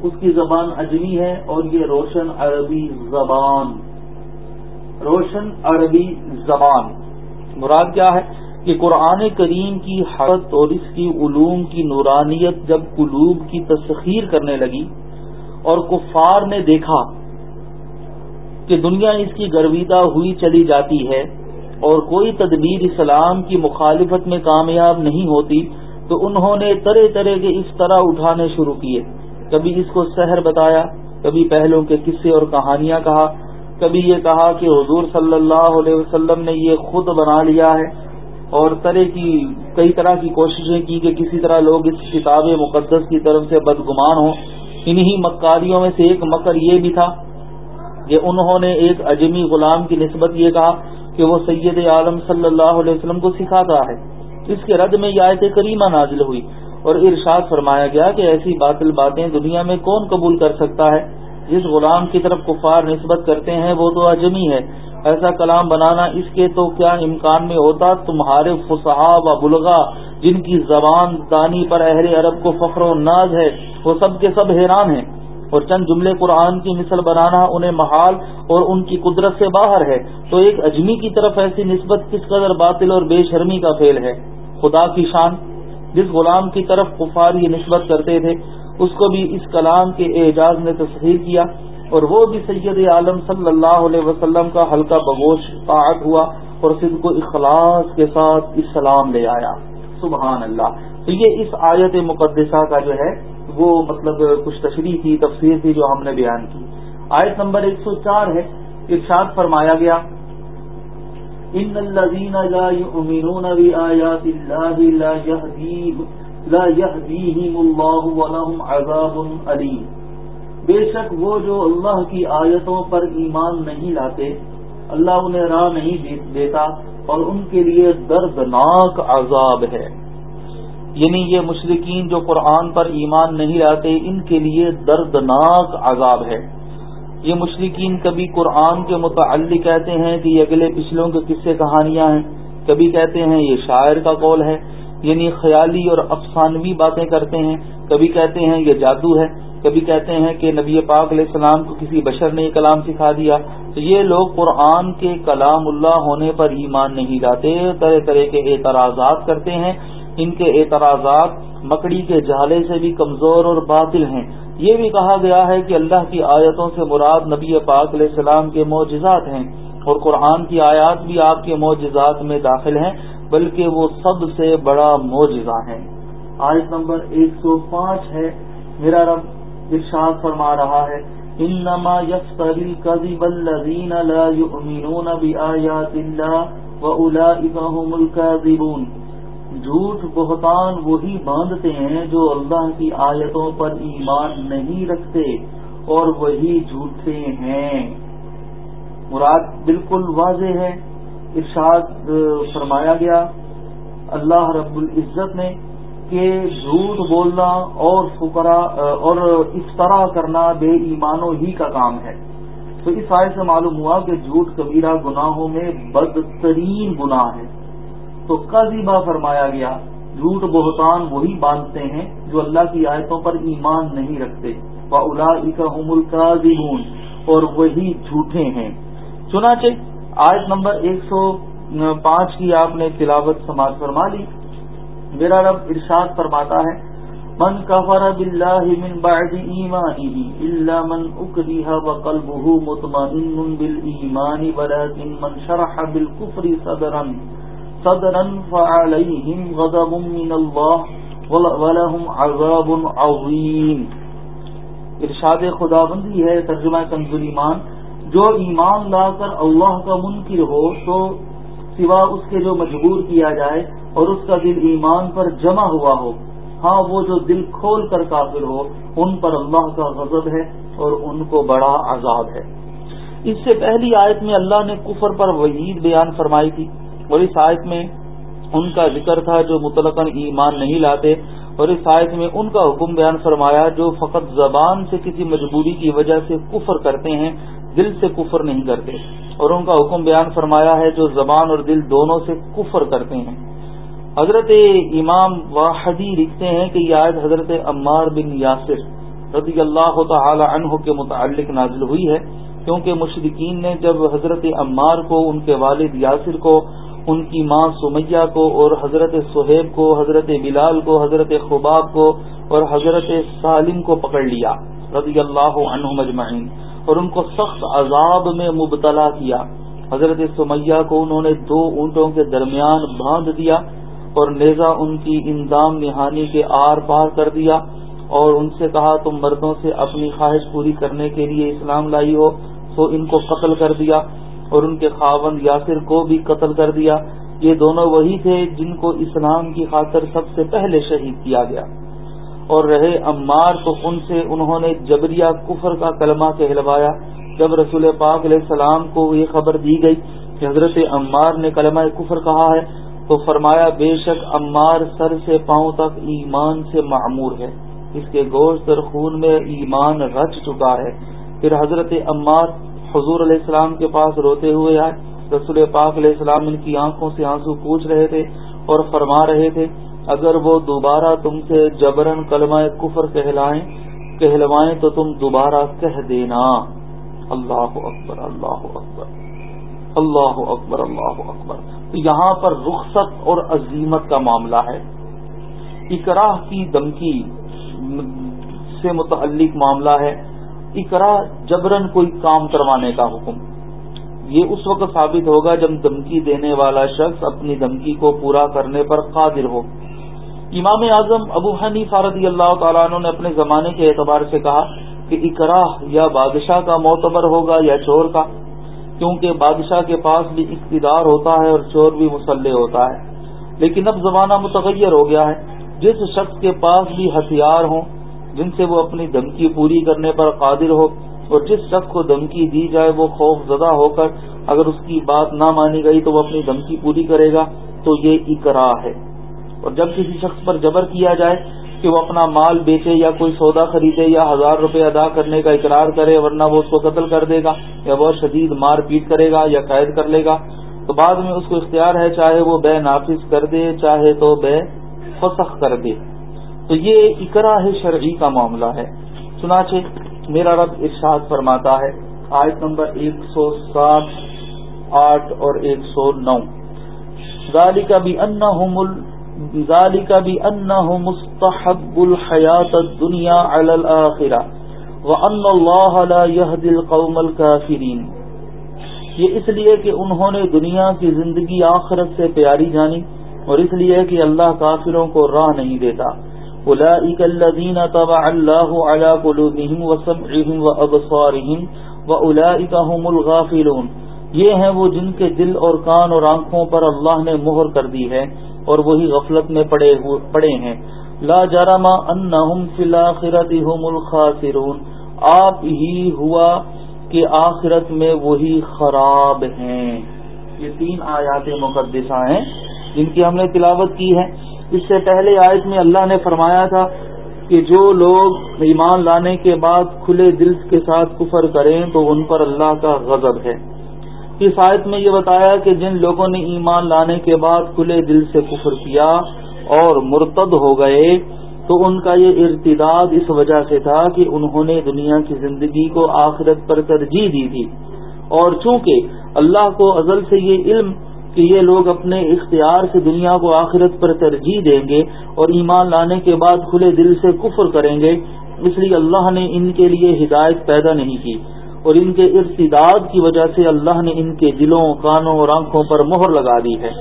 اس کی زبان اجمی ہے اور یہ روشن عربی زبان۔ روشن عربی زبان۔ مراد کیا ہے؟ کہ قرآن کریم کی حرت اور اس کی علوم کی نورانیت جب قلوب کی تسخیر کرنے لگی اور کفار نے دیکھا کہ دنیا اس کی گرویدہ ہوئی چلی جاتی ہے اور کوئی تدبیر اسلام کی مخالفت میں کامیاب نہیں ہوتی، تو انہوں نے طرح طرح کے اس طرح اٹھانے شروع کیے۔ کبھی اس کو سحر بتایا، کبھی پہلوں کے قصے اور کہانیاں کہا، کبھی یہ کہا کہ حضور صلی اللہ علیہ وسلم نے یہ خود بنا لیا ہے۔ اور طرح کی، کئی طرح کی کوششیں کی کہ کسی طرح لوگ اس کتاب مقدس کی طرف سے بدگمان ہوں۔ انہی مکاریوں میں سے ایک مکر یہ بھی تھا کہ انہوں نے ایک اجمی غلام کی نسبت یہ کہا کہ وہ سید عالم صلی اللہ علیہ وسلم کو سکھاتا ہے۔ اس کے رد میں یہ آیت کریمہ نازل ہوئی اور ارشاد فرمایا گیا کہ ایسی باطل باتیں دنیا میں کون قبول کر سکتا ہے؟ جس غلام کی طرف کفار نسبت کرتے ہیں، وہ تو اجمی ہے۔ ایسا کلام بنانا اس کے تو کیا امکان میں ہوتا؟ تمہارے فسحا و بلغا جن کی زبان دانی پر اہل عرب کو فخر و ناز ہے، وہ سب کے سب حیران ہیں۔ اور چند جملے قرآن کی مثل بنانا انہیں محال اور ان کی قدرت سے باہر ہے، تو ایک اجمی کی طرف ایسی نسبت کس قدر باطل اور بے شرمی کا فیل ہے؟ خدا کی شان، جس غلام کی طرف کفار یہ نسبت کرتے تھے، اس کو بھی اس کلام کے اعجاز نے تصحیح کیا اور وہ بھی سید عالم صلی اللہ علیہ وسلم کا ہلکا بگوش طاعت ہوا اور صد کو اخلاص کے ساتھ اسلام لے آیا۔ سبحان اللہ۔ تو یہ اس آیت مقدسہ کا جو ہے وہ مطلب کچھ تشریح تھی، تفسیر تھی جو ہم نے بیان کی۔ آیت نمبر ایک سو چار ہے، ارشاد فرمایا گیا، ان الذين لا يؤمنون بآيات الله لا يهديهم لا يهديهم الله ولهم عذاب عليم بے شک وہ جو اللہ کی آیتوں پر ایمان نہیں لاتے، اللہ انہیں راہ نہیں دیتا اور ان کے لیے دردناک عذاب ہے۔ یعنی یہ مشرقین جو قرآن پر ایمان نہیں لاتے، ان کے لیے دردناک عذاب ہے۔ یہ مشرقین کبھی قرآن کے متعلق کہتے ہیں کہ یہ اگلے پچھلوں کے قصے کہانیاں ہیں، کبھی کہتے ہیں یہ شاعر کا قول ہے۔ یعنی خیالی اور افسانوی باتیں کرتے ہیں، کبھی کہتے ہیں یہ جادو ہے، کبھی کہتے ہیں کہ نبی پاک علیہ السلام کو کسی بشر نے یہ کلام سکھا دیا۔ تو یہ لوگ قرآن کے کلام اللہ ہونے پر ایمان نہیں لاتے، طرح طرح کے اعتراضات کرتے ہیں۔ ان کے اعتراضات مکڑی کے جالے سے بھی کمزور اور باطل ہیں۔ یہ بھی کہا گیا ہے کہ اللہ کی آیتوں سے مراد نبی پاک علیہ السلام کے معجزات ہیں اور قرآن کی آیات بھی آپ کے معجزات میں داخل ہیں، بلکہ وہ سب سے بڑا معجزہ ہے آیت نمبر ایک سو پانچ ہے۔ میرا رب ارشاد فرما رہا ہے، انما يفتري الكذب الذين لا يؤمنون بآيات الله وأولئك هم الكاذبون جھوٹ بہتان وہی باندھتے ہیں جو اللہ کی آیتوں پر ایمان نہیں رکھتے اور وہی جھوٹے ہیں۔ مراد بالکل واضح ہے۔ ارشاد فرمایا گیا، اللہ رب العزت نے کہ جھوٹ بولنا اور فکرا اور افطرا کرنا بے ایمانوں ہی کا کام ہے۔ تو اس آئے سے معلوم ہوا کہ جھوٹ کبیرہ گناہوں میں بدترین گناہ ہے۔ تو قزیبہ فرمایا گیا، جھوٹ بہتان وہی باندھتے ہیں جو اللہ کی آیتوں پر ایمان نہیں رکھتے۔ وہ الا اور وہی جھوٹے ہیں۔ چنانچہ آیت نمبر ایک سو پانچ کی آپ نے تلاوت سماج فرما لی۔ میرا رب ارشاد فرماتا ہے، من کفر باللہ من بعد ایمانه الا من اکریہ وقلبه مطمئن بالایمان ولكن من شرح بالکفر صدرا۔ صدرا فعليهم غضب من الله ولهم عذاب عظیم ارشاد خدا بندی ہے، ترجمہ کنز ایمان۔ جو ایمان لا کر اللہ کا منکر ہو، تو سوا اس کے جو مجبور کیا جائے اور اس کا دل ایمان پر جمع ہوا ہو ہاں وہ جو دل کھول کر کافر ہو، ان پر اللہ کا غضب ہے اور ان کو بڑا عذاب ہے۔ اس سے پہلی آیت میں اللہ نے کفر پر وعید بیان فرمائی تھی۔ اور اس آیت میں ان کا ذکر تھا جو مطلق ایمان نہیں لاتے، اور اس آیت میں ان کا حکم بیان فرمایا جو فقط زبان سے کسی مجبوری کی وجہ سے کفر کرتے ہیں، دل سے کفر نہیں کرتے۔ اور ان کا حکم بیان فرمایا ہے جو زبان اور دل دونوں سے کفر کرتے ہیں۔ حضرت امام واحدی لکھتے ہیں کہ یہ آیت حضرت عمار بن یاسر رضی اللہ تعالی عنہ کے متعلق نازل ہوئی ہے، کیونکہ مشرقین نے جب حضرت عمار کو، ان کے والد یاسر کو ان کی ماں سمیہ کو اور حضرت سہیب کو، حضرت بلال کو، حضرت خباب کو اور حضرت سالم کو پکڑ لیا، رضی اللہ عنہ مجمعین اور ان کو سخت عذاب میں مبتلا کیا۔ حضرت سمیہ کو انہوں نے دو اونٹوں کے درمیان باندھ دیا اور نیزا ان کی اندام نہانی کے آر پار کر دیا اور ان سے کہا، تم مردوں سے اپنی خواہش پوری کرنے کے لیے اسلام لائی ہو، تو ان کو قتل کر دیا۔ اور ان کے خاون یاسر کو بھی قتل کر دیا۔ یہ دونوں وہی تھے جن کو اسلام کی خاطر سب سے پہلے شہید کیا گیا۔ اور رہے عمار تو ان سے انہوں نے جبریہ کفر کا کلمہ کہلوایا۔ جب رسول پاک علیہ السلام کو یہ خبر دی گئی کہ حضرت عمار نے کلمہ کفر کہا ہے، تو فرمایا، بے شک امار سر سے پاؤں تک ایمان سے معمور ہے۔ اس کے گوشت اور خون میں ایمان رچ چکا ہے۔ پھر حضرت عمار حضور علیہ السلام کے پاس روتے ہوئے آئے۔ رسول پاک علیہ السلام ان کی آنکھوں سے آنسو پوچھ رہے تھے اور فرما رہے تھے، اگر وہ دوبارہ تم سے جبرن کلمہ کفر کہلائیں، کہلوائیں تو تم دوبارہ کہہ دینا۔ اللہ اکبر اللہ اکبر اللہ اکبر اللہ اکبر۔ تو یہاں پر رخصت اور عظیمت کا معاملہ ہے۔ اقراہ کی دمکی سے متعلق معاملہ ہے۔ اقرا جبرن کوئی کام کروانے کا حکم۔ یہ اس وقت ثابت ہوگا جب دمکی دینے والا شخص اپنی دمکی کو پورا کرنے پر قادر ہو۔ امام اعظم ابو حنی فارضی اللہ تعالیٰ عنہ نے اپنے زمانے کے اعتبار سے کہا کہ اقراہ یا بادشاہ کا معتبر ہوگا یا چور کا، کیونکہ بادشاہ کے پاس بھی اقتدار ہوتا ہے اور چور بھی مسلح ہوتا ہے۔ لیکن اب زمانہ متغیر ہو گیا ہے۔ جس شخص کے پاس بھی ہتھیار ہوں جن سے وہ اپنی دھمکی پوری کرنے پر قادر ہو اور جس شخص کو دھمکی دی جائے وہ خوف زدہ ہو کر اگر اس کی بات نہ مانی گئی تو وہ اپنی دھمکی پوری کرے گا، تو یہ اقرا ہے۔ اور جب کسی شخص پر جبر کیا جائے کہ وہ اپنا مال بیچے یا کوئی سودا خریدے یا ہزار روپے ادا کرنے کا اقرار کرے، ورنہ وہ اس کو قتل کر دے گا یا بہت شدید مار پیٹ کرے گا یا قید کر لے گا، تو بعد میں اس کو اختیار ہے چاہے وہ بے نافذ کر دے، چاہے تو بے فسخ کر دے۔ تو یہ اقرا ہے شرعی کا معاملہ ہے۔ چنانچہ میرا رب ارشاد فرماتا ہے، آیت نمبر ایک سو سات آٹھ اور ایک سو نو۔ گالی کا بھی ان ذلك بأنه مستحب الحياة على الذین طبع اللہ علی قلوبهم وسمعهم وابصارهم واولئک هم الغافلون۔ یہ ہیں وہ جن کے دل اور کان اور آنکھوں پر اللہ نے مہر کر دی ہے اور وہی غفلت میں پڑے پڑے ہیں۔ لا جرم انہم فی الاخرت هم الخاسرون۔ آپ ہی ہوا کہ آخرت میں وہی خراب ہیں۔ یہ تین آیات مقدسہ ہیں جن کی ہم نے تلاوت کی ہے۔ اس سے پہلے آیت میں اللہ نے فرمایا تھا کہ جو لوگ ایمان لانے کے بعد کھلے دل کے ساتھ کفر کریں تو ان پر اللہ کا غضب ہے۔ اس آیت میں یہ بتایا کہ جن لوگوں نے ایمان لانے کے بعد کھلے دل سے کفر کیا اور مرتد ہو گئے تو ان کا یہ ارتداد اس وجہ سے تھا کہ انہوں نے دنیا کی زندگی کو آخرت پر ترجیح دی تھی۔ اور چونکہ اللہ کو ازل سے یہ علم کہ یہ لوگ اپنے اختیار سے دنیا کو آخرت پر ترجیح دیں گے اور ایمان لانے کے بعد کھلے دل سے کفر کریں گے، اس لیے اللہ نے ان کے لیے ہدایت پیدا نہیں کی۔ اور ان کے ارتداد کی وجہ سے اللہ نے ان کے دلوں، کانوں اور آنکھوں پر مہر لگا دی ہے۔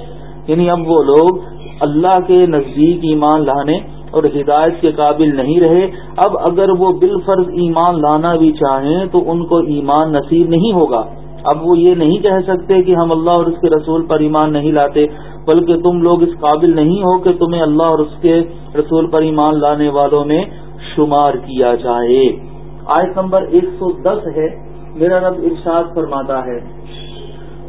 یعنی اب وہ لوگ اللہ کے نزدیک ایمان لانے اور ہدایت کے قابل نہیں رہے۔ اب اگر وہ بالفرض ایمان لانا بھی چاہیں تو ان کو ایمان نصیب نہیں ہوگا۔ اب وہ یہ نہیں کہہ سکتے کہ ہم اللہ اور اس کے رسول پر ایمان نہیں لاتے، بلکہ تم لوگ اس قابل نہیں ہو کہ تمہیں اللہ اور اس کے رسول پر ایمان لانے والوں میں شمار کیا جائے۔ آیت نمبر ایک سو دس ہے، میرا رب ارشاد فرماتا ہے۔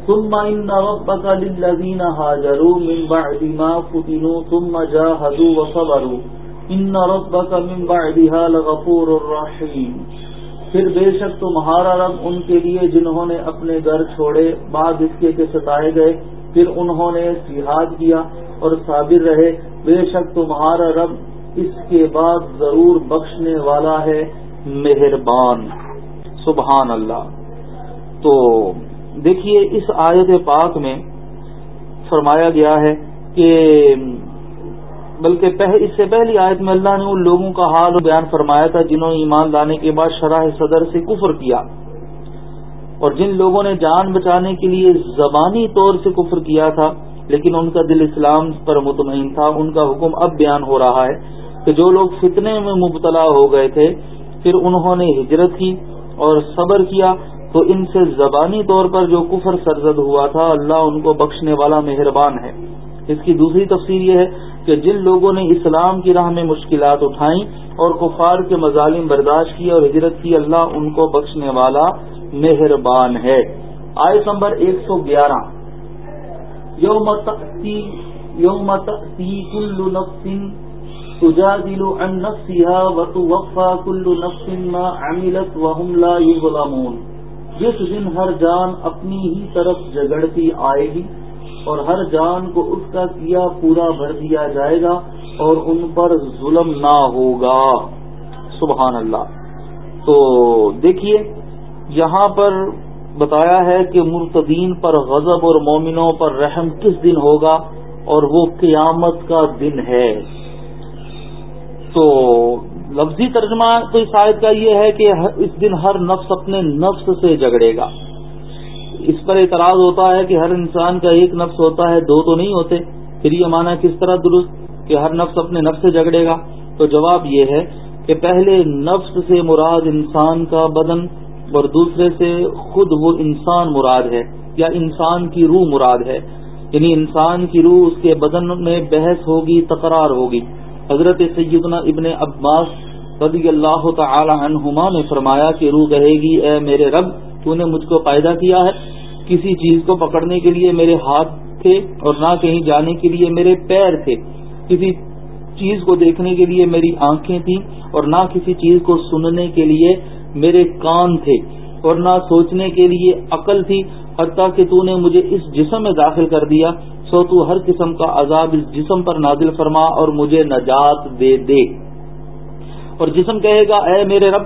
ثم ان ربك للذين هاجروا من بعد ما فتنوا ثم جاهدوا وصبروا۔ ان ربك من بعدها لغفور رحيم پھر بے شک تمہارا رب ان کے لیے جنہوں نے اپنے گھر چھوڑے، بعد اس کے ستائے گئے، پھر انہوں نے جہاد کیا اور صابر رہے۔ بے شک تمہارا رب اس کے بعد ضرور بخشنے والا ہے، مہربان۔ سبحان اللہ۔ تو دیکھیے، اس آیت پاک میں فرمایا گیا ہے کہ بلکہ اس سے پہلی آیت میں اللہ نے ان لوگوں کا حال بیان فرمایا تھا جنہوں نے ایمان لانے کے بعد شرح صدر سے کفر کیا۔ اور جن لوگوں نے جان بچانے کے لیے زبانی طور سے کفر کیا تھا، لیکن ان کا دل اسلام پر مطمئن تھا، ان کا حکم اب بیان ہو رہا ہے کہ جو لوگ فتنے میں مبتلا ہو گئے تھے، پھر انہوں نے ہجرت کی اور صبر کیا، تو ان سے زبانی طور پر جو کفر سرزد ہوا تھا، اللہ ان کو بخشنے والا مہربان ہے۔ اس کی دوسری تفسیر یہ ہے کہ جن لوگوں نے اسلام کی راہ میں مشکلات اٹھائیں اور کفار کے مظالم برداشت کی اور ہجرت کی، اللہ ان کو بخشنے والا مہربان ہے۔ آئے نمبر ایک سو گیارہ۔ یوم یوم کل نفس تجادل عن نفسها وتوفى كل نفس ما عملت وهم لا يظلمون جس دن ہر جان اپنی ہی طرف جگڑتی آئے گی اور ہر جان کو اس کا کیا پورا بھر دیا جائے گا اور ان پر ظلم نہ ہوگا۔ سبحان اللہ۔ تو دیکھیے، یہاں پر بتایا ہے کہ مرتدین پر غضب اور مومنوں پر رحم کس دن ہوگا اور وہ قیامت کا دن ہے۔ تو لفظی ترجمہ تو اس آیت کا یہ ہے کہ اس دن ہر نفس اپنے نفس سے جگڑے گا۔ اس پر اعتراض ہوتا ہے کہ ہر انسان کا ایک نفس ہوتا ہے، دو تو نہیں ہوتے۔ پھر یہ مانا کس طرح درست کہ ہر نفس اپنے نفس سے جگڑے گا؟ تو جواب یہ ہے کہ پہلے نفس سے مراد انسان کا بدن اور دوسرے سے خود وہ انسان مراد ہے، یا انسان کی روح مراد ہے۔ یعنی انسان کی روح اس کے بدن میں بحث ہوگی، تکرار ہوگی۔ حضرت سیدنا ابن عباس رضی اللہ تعالی عنہما نے فرمایا کہ روح کہے گی، اے میرے رب تو نے مجھ کو پیدا کیا ہے۔ کسی چیز کو پکڑنے کے لیے میرے ہاتھ تھے اور نہ کہیں جانے کے لیے میرے پیر تھے۔ کسی چیز کو دیکھنے کے لیے میری آنکھیں تھیں اور نہ کسی چیز کو سننے کے لیے میرے کان تھے اور نہ سوچنے کے لیے عقل تھی۔ حتیٰ کہ تو نے مجھے اس جسم میں داخل کر دیا۔ سو تو ہر قسم کا عذاب اس جسم پر نازل فرما اور مجھے نجات دے دے۔ اور جسم کہے گا، اے میرے رب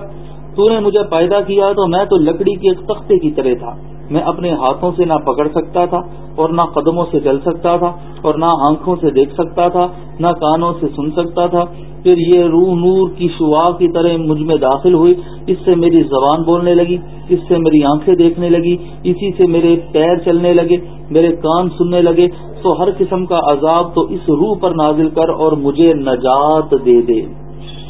تو نے مجھے پیدا کیا تو میں تو لکڑی کے ایک تختے کی طرح تھا۔ میں اپنے ہاتھوں سے نہ پکڑ سکتا تھا اور نہ قدموں سے چل سکتا تھا اور نہ آنکھوں سے دیکھ سکتا تھا، نہ کانوں سے سن سکتا تھا۔ پھر یہ روح نور کی شعا کی طرح مجھ میں داخل ہوئی۔ اس سے میری زبان بولنے لگی، اس سے میری آنکھیں دیکھنے لگی، اسی سے میرے پیر چلنے لگے، میرے کان سننے لگے۔ تو ہر قسم کا عذاب تو اس روح پر نازل کر اور مجھے نجات دے دے۔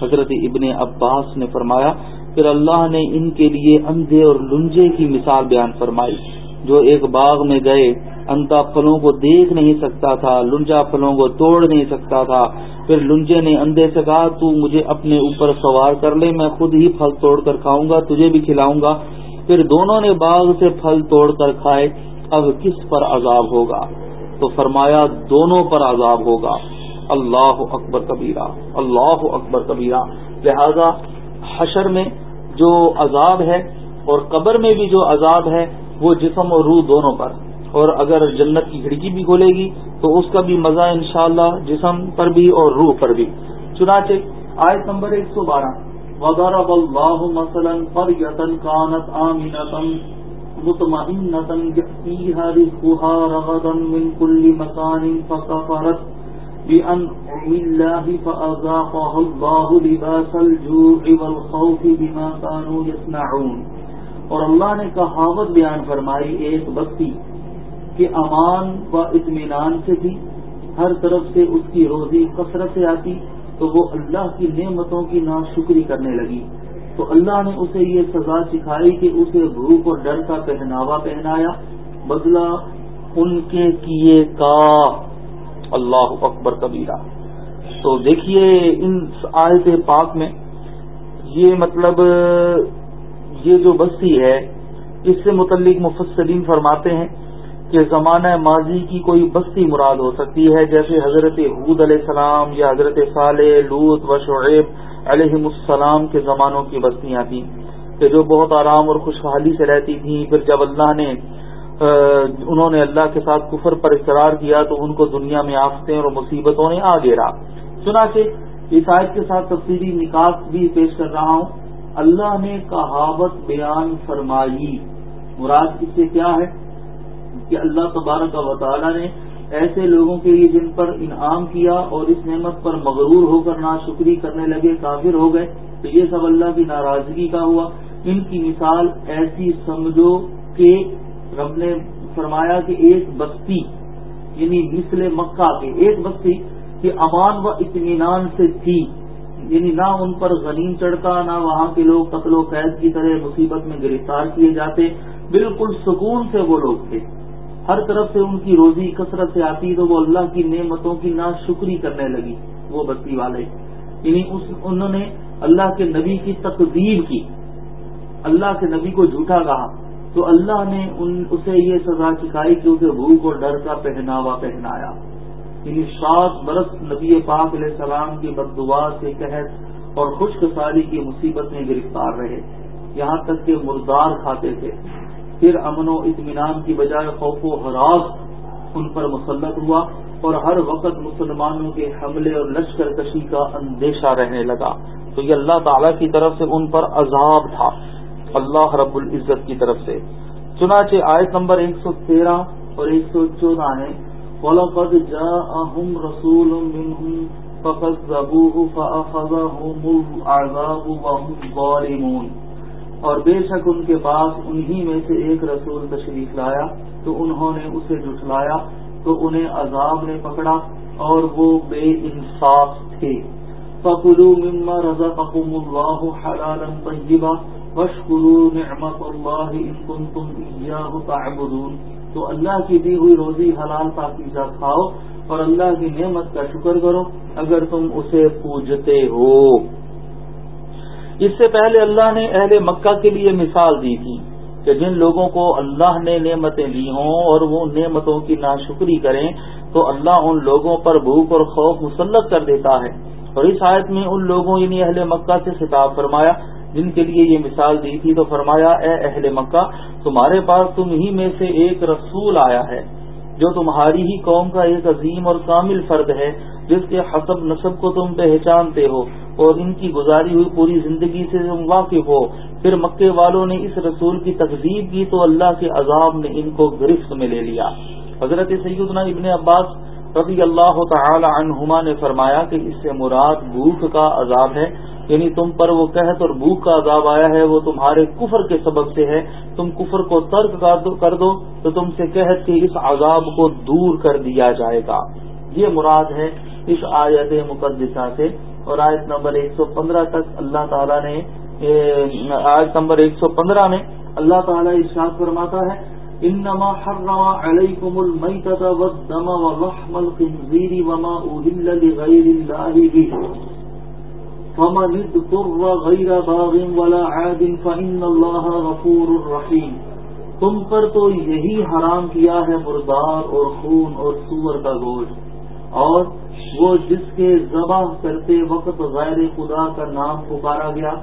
حضرت ابن عباس نے فرمایا پھر اللہ نے ان کے لیے اندھے اور لنجے کی مثال بیان فرمائی، جو ایک باغ میں گئے، انتا پھلوں کو دیکھ نہیں سکتا تھا، لنجا پھلوں کو توڑ نہیں سکتا تھا۔ پھر لنجے نے اندھے سے کہا، تو مجھے اپنے اوپر سوار کر لے، میں خود ہی پھل توڑ کر کھاؤں گا، تجھے بھی کھلاؤں گا۔ پھر دونوں نے باغ سے پھل توڑ کر کھائے، اب کس پر عذاب ہوگا؟ تو فرمایا، دونوں پر عذاب ہوگا۔ اللہ اکبر کبیرہ، اللہ اکبر کبیرہ۔ لہذا حشر میں جو عذاب ہے اور قبر میں بھی جو عذاب ہے، وہ جسم اور روح دونوں پر۔ اور اگر جنت کی کھڑکی بھی کھولے گی، تو اس کا بھی مزہ انشاءاللہ جسم پر بھی اور روح پر بھی۔ چنانچہ، آیت نمبر ایک سو بارہ۔ وغیرہ اللہ مثلاً پر یتن کانت عامنتن مطمئنتن رزقها رغدا من كل مكان فكفرت بأنعم الله فأذاقها الله لباس الجوع والخوف بما كانوا يصنعون۔ اور اللہ نے کہاوت بیان فرمائی ایک بستی کہ امان و اطمینان سے تھی، ہر طرف سے اس کی روزی کثرت سے آتی، تو وہ اللہ کی نعمتوں کی ناشکری کرنے لگی۔ تو اللہ نے اسے یہ سزا سکھائی کہ اسے بھوک اور ڈر کا پہناوا پہنایا، بدلہ ان کے کیے کا اللہ اکبر کبیرہ۔ تو دیکھیے ان آیت پاک میں یہ مطلب یہ جو بستی ہے، اس سے متعلق مفسرین فرماتے ہیں کہ زمانہ ماضی کی کوئی بستی مراد ہو سکتی ہے، جیسے حضرت حود علیہ السلام یا حضرت صالح لوت و شعیب علیہ السلام کے زمانوں کی بستیاں تھیں، کہ جو بہت آرام اور خوشحالی سے رہتی تھیں۔ پھر جب اللہ نے انہوں نے اللہ کے ساتھ کفر پر اقرار کیا تو ان کو دنیا میں آفتیں اور مصیبتوں نے آ گیرا چنانچہ عیسائیت کے ساتھ تفصیلی نکاح بھی پیش کر رہا ہوں۔ اللہ نے کہاوت بیان فرمائی۔ مراد اس سے کیا ہے؟ کہ اللہ تبارک و تعالیٰ نے ایسے لوگوں کے لیے جن پر انعام کیا اور اس نعمت پر مغرور ہو کر ناشکری کرنے لگے، کافر ہو گئے۔ تو یہ سب اللہ کی ناراضگی کا ہوا۔ ان کی مثال ایسی سمجھو کہ رب نے فرمایا کہ ایک بستی یعنی مثل مکہ کے ایک بستی کہ امان و اطمینان سے تھی یعنی نہ ان پر غنیم چڑھتا، نہ وہاں کے لوگ قتل و قید کی طرح مصیبت میں گرفتار کیے جاتے۔ بالکل سکون سے وہ لوگ تھے۔ ہر طرف سے ان کی روزی کثرت سے آتی تو وہ اللہ کی نعمتوں کی نا شکری کرنے لگی، وہ بستی والے۔ یعنی انہوں نے اللہ کے نبی کی تقدیب کی، اللہ کے نبی کو جھوٹا کہا۔ تو اللہ نے ان اسے یہ سزا سکھائی کہ اسے بھوک اور ڈر کا پہناوا پہنایا۔ یعنی سات برس نبی پاک علیہ السلام کی بدعا سے قحط اور خشک سالی کی مصیبت میں گرفتار رہے۔ یہاں تک کہ مردار کھاتے تھے۔ پھر امن و اطمینان کی بجائے خوف و حراس ان پر مسلط ہوا اور ہر وقت مسلمانوں کے حملے اور لشکر کشی کا اندیشہ رہنے لگا۔ تو یہ اللہ تعالی کی طرف سے ان پر عذاب تھا۔ اللہ رب العزت کی طرف سے۔ چنانچہ آیت نمبر ایک سو تیرہ اور ایک سو چودہ ہے وَلَقَدْ جَاءَهُمْ رَسُولٌ مِّنْهُمْ فَقَذَّبُوهُ فَأَخَذَهُمُ الْعَذَابُ وَهُمْ ظَالِمُونَ۔ اور بے شک ان کے پاس انہی میں سے ایک رسول تشریف لایا تو انہوں نے اسے جٹلایا تو انہیں عذاب نے پکڑا اور وہ بے انصاف تھے۔ فکلو مما رضا قم اللہ حلالا طیبا وشکرو نعمت اللہ ان کنتم ایاہ تعبدون۔ تو اللہ کی دی ہوئی روزی حلال پاکیزہ کھاؤ اور اللہ کی نعمت کا شکر کرو اگر تم اسے پوجتے ہو۔ اس سے پہلے اللہ نے اہل مکہ کے لیے مثال دی تھی کہ جن لوگوں کو اللہ نے نعمتیں دی ہوں اور وہ نعمتوں کی ناشکری کریں تو اللہ ان لوگوں پر بھوک اور خوف مسلط کر دیتا ہے۔ اور اس آیت میں ان لوگوں یعنی اہل مکہ سے خطاب فرمایا جن کے لیے یہ مثال دی تھی تو فرمایا، اے اہل مکہ، تمہارے پاس تم ہی میں سے ایک رسول آیا ہے، جو تمہاری ہی قوم کا ایک عظیم اور کامل فرد ہے، جس کے حسب نصب کو تم پہچانتے ہو اور ان کی گزاری ہوئی پوری زندگی سے تم واقف ہو۔ پھر مکے والوں نے اس رسول کی تقزیب کی تو اللہ کے عذاب نے ان کو گرفت میں لے لیا۔ حضرت سیدنا ابن عباس رضی اللہ تعالی عنہما نے فرمایا کہ اس سے مراد بھوک کا عذاب ہے۔ یعنی تم پر وہ قحط اور بھوک کا عذاب آیا ہے، وہ تمہارے کفر کے سبب سے ہے۔ تم کفر کو ترک کر دو تو تم سے قحط کے اس عذاب کو دور کر دیا جائے گا۔ یہ مراد ہے اس آیت مقدسہ سے۔ اور آیت نمبر ایک سو پندرہ تک اللہ تعالیٰ نے آیت نمبر ایک سو پندرہ میں اللہ تعالیٰ ارشاد فرماتا ہے، انما حرم عليكم الميتة والدم ولحم الخنزير وما أهل لغير الله به۔ فمن اضطر غير باغ ولا عاد فإن الله غفور رحيم۔ تم پر تو یہی حرام کیا ہے مردار اور خون اور سور کا گوشت۔ اور وہ جس کے ذبح کرتے وقت غیر خدا کا نام پکارا گیا،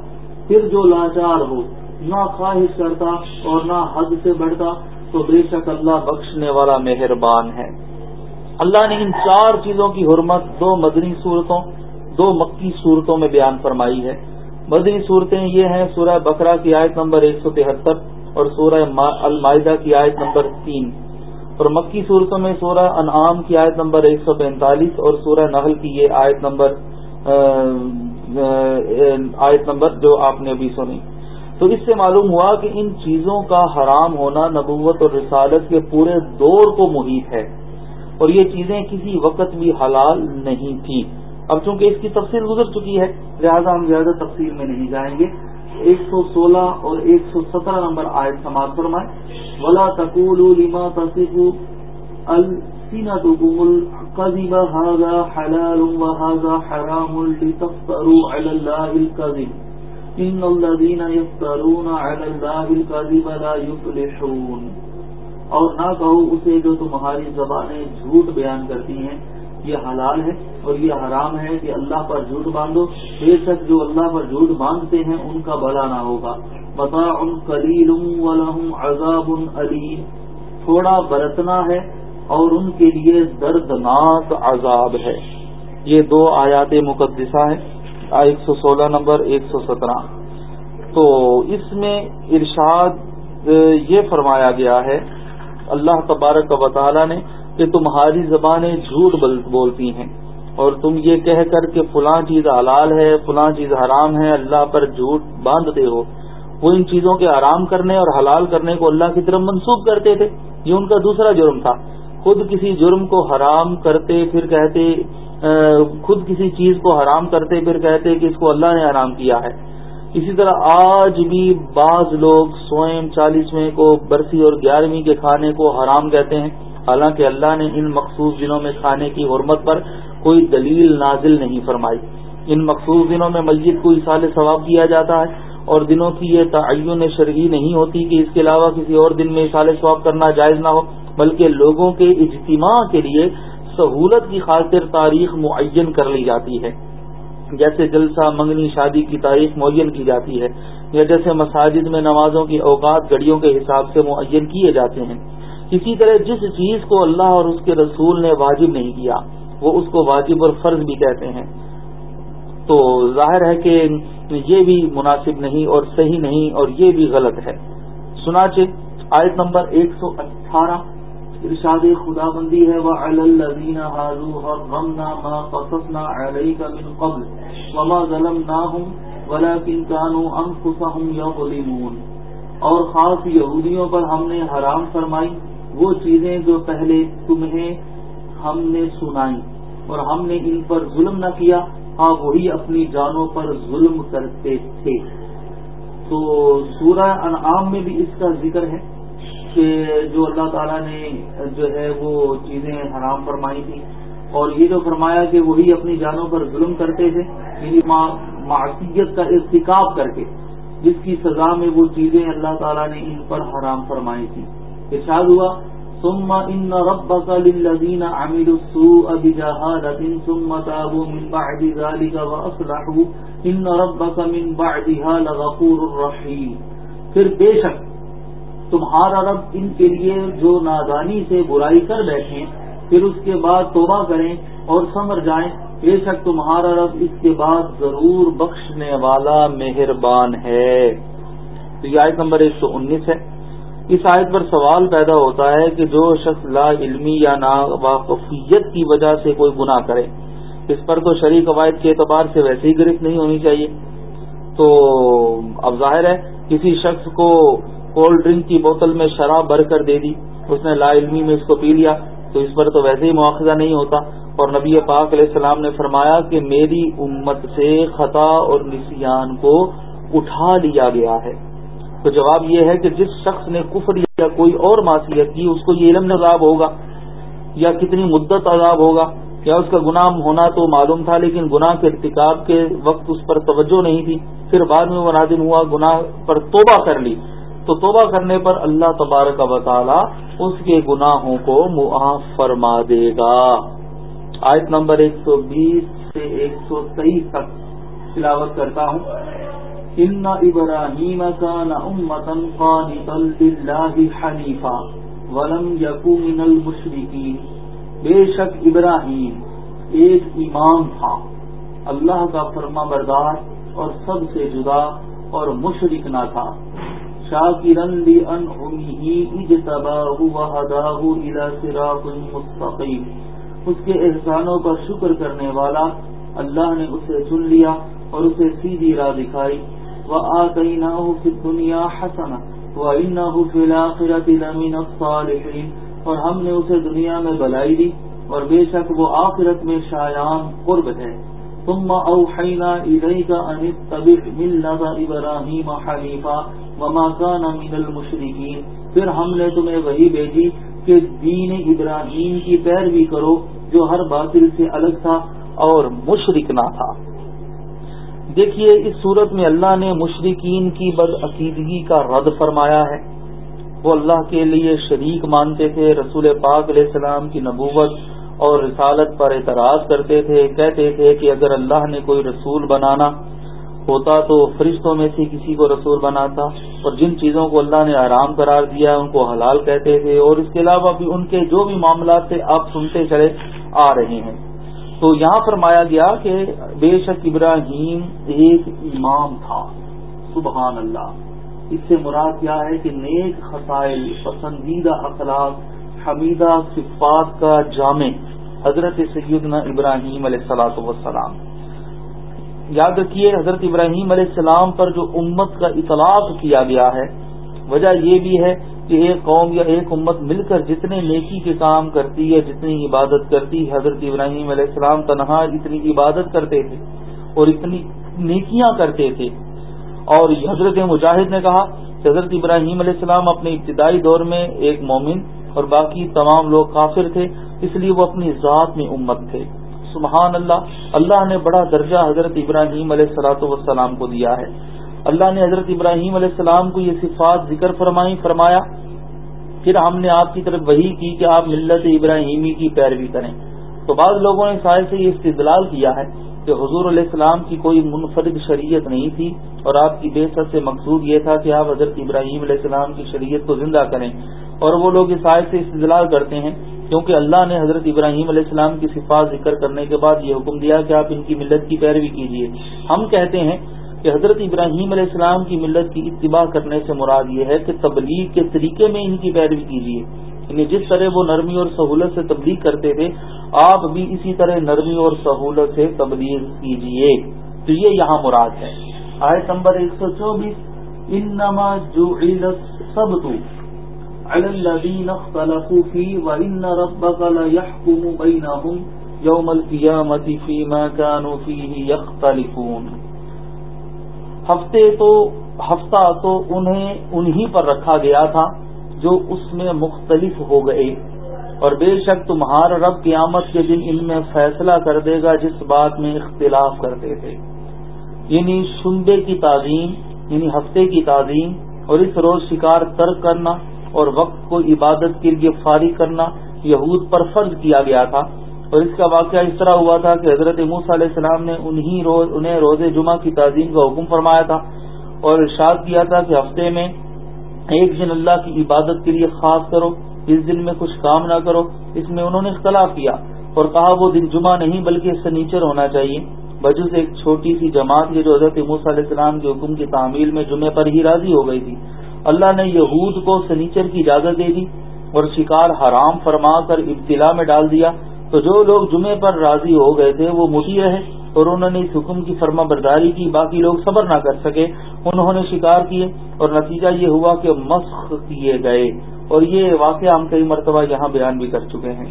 پھر جو لاچار ہو، نہ خواہش کرتا اور نہ حد سے بڑھتا، تو بے شک اللہ بخشنے والا مہربان ہے۔ اللہ نے ان چار چیزوں کی حرمت دو مدنی صورتوں دو مکی صورتوں میں بیان فرمائی ہے۔ مدنی صورتیں یہ ہیں، سورہ بکرا کی آیت نمبر ایک سو تہتر اور سورہ المائدہ کی آیت نمبر تین۔ اور مکی صورتوں میں سورہ انعام کی آیت نمبر ایک سو پینتالیس اور سورہ نحل کی یہ آیت نمبر آیت نمبر جو آپ نے ابھی سنی۔ تو اس سے معلوم ہوا کہ ان چیزوں کا حرام ہونا نبوت اور رسالت کے پورے دور کو محیط ہے۔ اور یہ چیزیں کسی وقت بھی حلال نہیں تھی اب چونکہ اس کی تفصیل گزر چکی ہے، لہذا ہم زیادہ تفصیل میں نہیں جائیں گے۔ ایک سو سولہ اور ایک سو سترہ نمبر آئے سماعت فرمائے ولا تقول لما تصف السنتكم الكذب هذا حلال وهذا حرام لتفتروا على الله الكذب ان الذين يفترون على الله الكذب لا يفلحون۔ اور نہ کہو اسے جو تمہاری زبانیں جھوٹ بیان کرتی ہیں۔ یہ حلال ہے اور یہ حرام ہے کہ اللہ پر جھوٹ باندھو۔ بے شک جو اللہ پر جھوٹ باندھتے ہیں، ان کا بلا نہ ہوگا۔ بتا ان کلیل عذاب علیم تھوڑا برتنا ہے اور ان کے لیے دردناک عذاب ہے۔ یہ دو آیات مقدسہ ہیں۔ ایک سو سولہ نمبر ایک سو سترہ۔ تو اس میں ارشاد، یہ فرمایا گیا ہے، اللہ تبارک و تعالی نے کہ تمہاری زبانیں جھوٹ بولتی ہیں اور تم یہ کہہ کر کہ فلاں چیز حلال ہے، فلاں چیز حرام ہے، اللہ پر جھوٹ باندھتے ہو۔ وہ ان چیزوں کے آرام کرنے اور حلال کرنے کو اللہ کی طرف منسوخ کرتے تھے۔ یہ ان کا دوسرا جرم تھا۔ خود کسی جرم کو حرام کرتے پھر کہتے خود کسی چیز کو حرام کرتے پھر کہتے کہ اس کو اللہ نے حرام کیا ہے۔ اسی طرح آج بھی بعض لوگ سوئم چالیسویں کو، برسی اور گیارہویں کے کھانے کو حرام کہتے ہیں۔ حالانکہ اللہ نے ان مخصوص دنوں میں کھانے کی حرمت پر کوئی دلیل نازل نہیں فرمائی۔ ان مخصوص دنوں میں مسجد کو اصال ثواب کیا جاتا ہے اور دنوں کی یہ تعین شرعی نہیں ہوتی کہ اس کے علاوہ کسی اور دن میں اصال ثواب کرنا جائز نہ ہو، بلکہ لوگوں کے اجتماع کے لیے سہولت کی خاطر تاریخ معین کر لی جاتی ہے۔ جیسے جلسہ، منگنی شادی کی تاریخ معین کی جاتی ہے، یا جیسے مساجد میں نمازوں کی اوقات گڑیوں کے حساب سے معین کیے جاتے ہیں۔ اسی طرح جس چیز کو اللہ اور اس کے رسول نے واجب نہیں کیا، وہ اس کو واجب اور فرض بھی کہتے ہیں۔ تو ظاہر ہے کہ یہ بھی مناسب نہیں اور صحیح نہیں اور یہ بھی غلط ہے۔ سناچے آیت نمبر ایک سو اٹھارہ۔ ارشاد خدا بندی ہے قبل وما نہ اور خاص یہودیوں پر ہم نے حرام فرمائی۔ وہ چیزیں جو پہلے تمہیں ہم نے سنائی اور ہم نے ان پر ظلم نہ کیا ہاں وہی اپنی جانوں پر ظلم کرتے تھے۔ تو سورہ انعام میں بھی اس کا ذکر ہے کہ جو اللہ تعالیٰ نے جو ہے وہ چیزیں حرام فرمائی تھی۔ اور یہ جو فرمایا کہ وہی اپنی جانوں پر ظلم کرتے تھے یعنی معصیت کا ارتکاب کر کے، جس کی سزا میں وہ چیزیں اللہ تعالیٰ نے ان پر حرام فرمائی تھی۔ ارشاد ہوا ثم ان ربك للذين عملوا السوء بجهالة ثم تابوا من بعد ذلك واصلحوا ان ربك من بعدها لغفور رحيم. پھر بے شک تمہارا رب ان کے لیے جو نادانی سے برائی کر بیٹھے پھر اس کے بعد توبہ کریں اور سمر جائیں، بے شک تمہارا رب اس کے بعد ضرور بخشنے والا مہربان ہے۔ تو یہ آیت نمبر ایک سو انیس ہے۔ اس آیت پر سوال پیدا ہوتا ہے کہ جو شخص لا علمی یا نا واقفیت کی وجہ سے کوئی گناہ کرے، اس پر تو شریک قواعد کے اعتبار سے ویسے ہی گرفت نہیں ہونی چاہیے۔ تو اب ظاہر ہے، کسی شخص کو کولڈ ڈرنک کی بوتل میں شراب بھر کر دے دی، اس نے لا علمی میں اس کو پی لیا، تو اس پر تو ویسے ہی مواخذہ نہیں ہوتا۔ اور نبی پاک علیہ السلام نے فرمایا کہ میری امت سے خطا اور نسیان کو اٹھا لیا گیا ہے۔ تو جواب یہ ہے کہ جس شخص نے کفر یا کوئی اور معصیت کی، اس کو یہ علم عذاب ہوگا، یا کتنی مدت عذاب ہوگا، یا اس کا گناہ ہونا تو معلوم تھا، لیکن گناہ کے ارتکاب کے وقت اس پر توجہ نہیں تھی، پھر بعد میں وہ نادم ہوا، گناہ پر توبہ کر لی۔ تو توبہ کرنے پر اللہ تبارک و تعالی اس کے گناہوں کو معاف فرما دے گا۔ آیت نمبر ایک سو بیس سے ایک سو تیئیس تک تلاوت کرتا ہوں۔ ان ابراہیم كان امتا قانتا لله حنیفا ولم يكن من المشرکین بے شک ابراہیم ایک امام تھا۔ اللہ کا فرما بردار اور سب سے جدا اور مشرک نہ تھا۔ شاکرن لانعمه اجتباه وهداه الى صراط مستقیم اس کے احسانوں کا شکر کرنے والا اللہ نے اسے چن لیا اور اسے سیدھی راہ دکھائی۔ وآتيناه في الدنيا حسنة وإنه في الآخرة لمن الصالحين اور ہم نے اسے دنیا میں بلائی دی اور بے شک وہ آخرت میں شایان قرب ہے۔ ثم اوحینا الیک ان اتبع ملت ابراہیم حنیفا وما كان من المشرکین۔ پھر ہم نے تمہیں وہی بھیجی کہ دین ابراہیم کی پیروی کرو جو ہر باطل سے الگ تھا اور مشرک نہ تھا۔ دیکھیے، اس صورت میں اللہ نے مشرقین کی بدعقیدگی کا رد فرمایا ہے۔ وہ اللہ کے لیے شریک مانتے تھے، رسول پاک علیہ السلام کی نبوت اور رسالت پر اعتراض کرتے تھے، کہتے تھے کہ اگر اللہ نے کوئی رسول بنانا ہوتا تو فرشتوں میں سے کسی کو رسول بناتا اور جن چیزوں کو اللہ نے آرام قرار دیا ان کو حلال کہتے تھے اور اس کے علاوہ بھی ان کے جو بھی معاملات تھے، آپ سنتے چلے آ رہے ہیں۔ تو یہاں فرمایا گیا کہ بے شک ابراہیم ایک امام تھا۔ سبحان اللہ۔ اس سے مراد کیا ہے کہ نیک خسائل پسندیدہ اخلاق، حمیدہ صفات کا جامع حضرت سیدنا ابراہیم علیہ السلاۃ وسلام یاد رکھیے، حضرت ابراہیم علیہ السلام پر جو امت کا اطلاق کیا گیا ہے، وجہ یہ بھی ہے کہ ایک قوم یا ایک امت مل کر جتنے نیکی کے کام کرتی ہے، جتنی عبادت کرتی حضرت ابراہیم علیہ السلام تنہا اتنی عبادت کرتے تھے اور اتنی نیکیاں کرتے تھے۔ اور حضرت مجاہد نے کہا کہ حضرت ابراہیم علیہ السلام اپنے ابتدائی دور میں ایک مومن اور باقی تمام لوگ کافر تھے، اس لیے وہ اپنی ذات میں امت تھے۔ سبحان اللہ اللہ نے بڑا درجہ حضرت ابراہیم علیہ السلاۃ والسلام کو دیا ہے۔ اللہ نے حضرت ابراہیم علیہ السلام کو یہ صفات ذکر فرمائی فرمایا، پھر ہم نے آپ کی طرف وہی کی کہ آپ ملت ابراہیمی کی پیروی کریں۔ تو بعض لوگوں نے شاید سے یہ استدلال کیا ہے کہ حضور علیہ السلام کی کوئی منفرد شریعت نہیں تھی اور آپ کی بے سب سے مقصود یہ تھا کہ آپ حضرت ابراہیم علیہ السلام کی شریعت کو زندہ کریں۔ اور وہ لوگ اس آئے سے استدلال کرتے ہیں، کیونکہ اللہ نے حضرت ابراہیم علیہ السلام کی صفات ذکر کرنے کے بعد یہ حکم دیا کہ آپ ان کی ملت کی پیروی کیجیے ہم کہتے ہیں کہ حضرت ابراہیم علیہ السلام کی ملت کی اتباع کرنے سے مراد یہ ہے کہ تبلیغ کے طریقے میں ان کی پیروی کیجیے۔ یعنی جس طرح وہ نرمی اور سہولت سے تبلیغ کرتے تھے، آپ بھی اسی طرح نرمی اور سہولت سے تبلیغ کیجیے۔ تو یہ یہاں مراد ہے۔ آیت نمبر ایک سو چوبیس، انما سب تو يوم القيامة فيما كانوا فيه يختلفون ہفتے تو ہفتہ تو انہیں انہی پر رکھا گیا تھا جو اس میں مختلف ہو گئے۔ اور بے شک تمہارا رب قیامت کے دن ان میں فیصلہ کر دے گا جس بات میں اختلاف کرتے تھے یعنی شنبے کی تعظیم یعنی ہفتے کی تعظیم اور اس روز شکار ترک کرنا اور وقت کو عبادت کے لیے فارغ کرنا یہود پر فرض کیا گیا تھا۔ اور اس کا واقعہ اس طرح ہوا تھا کہ حضرت موس علیہ السلام نے انہی روز، انہیں روز جمعہ کی تعظیم کا حکم فرمایا تھا اور ارشاد کیا تھا کہ ہفتے میں ایک دن اللہ کی عبادت کے لیے خاص کرو، اس دن میں کچھ کام نہ کرو، اس میں انہوں نے اختلاف کیا اور کہا وہ دن جمعہ نہیں بلکہ سنیچر ہونا چاہیے۔ بجو سے ایک چھوٹی سی جماعت یہ جو حضرت موس علیہ السلام کے حکم کی تعمیل میں جمعے پر ہی راضی ہو گئی تھی۔ اللہ نے یہود کو سنیچر کی اجازت دے دی اور شکار حرام فرما کر ابتلا میں ڈال دیا۔ تو جو لوگ جمعے پر راضی ہو گئے تھے وہ مٹی رہے اور انہوں نے اس حکم کی فرما برداری کی، باقی لوگ صبر نہ کر سکے۔ انہوں نے شکار کیے اور نتیجہ یہ ہوا کہ مسخ کیے گئے۔ اور یہ واقعہ ہم کئی مرتبہ یہاں بیان بھی کر چکے ہیں۔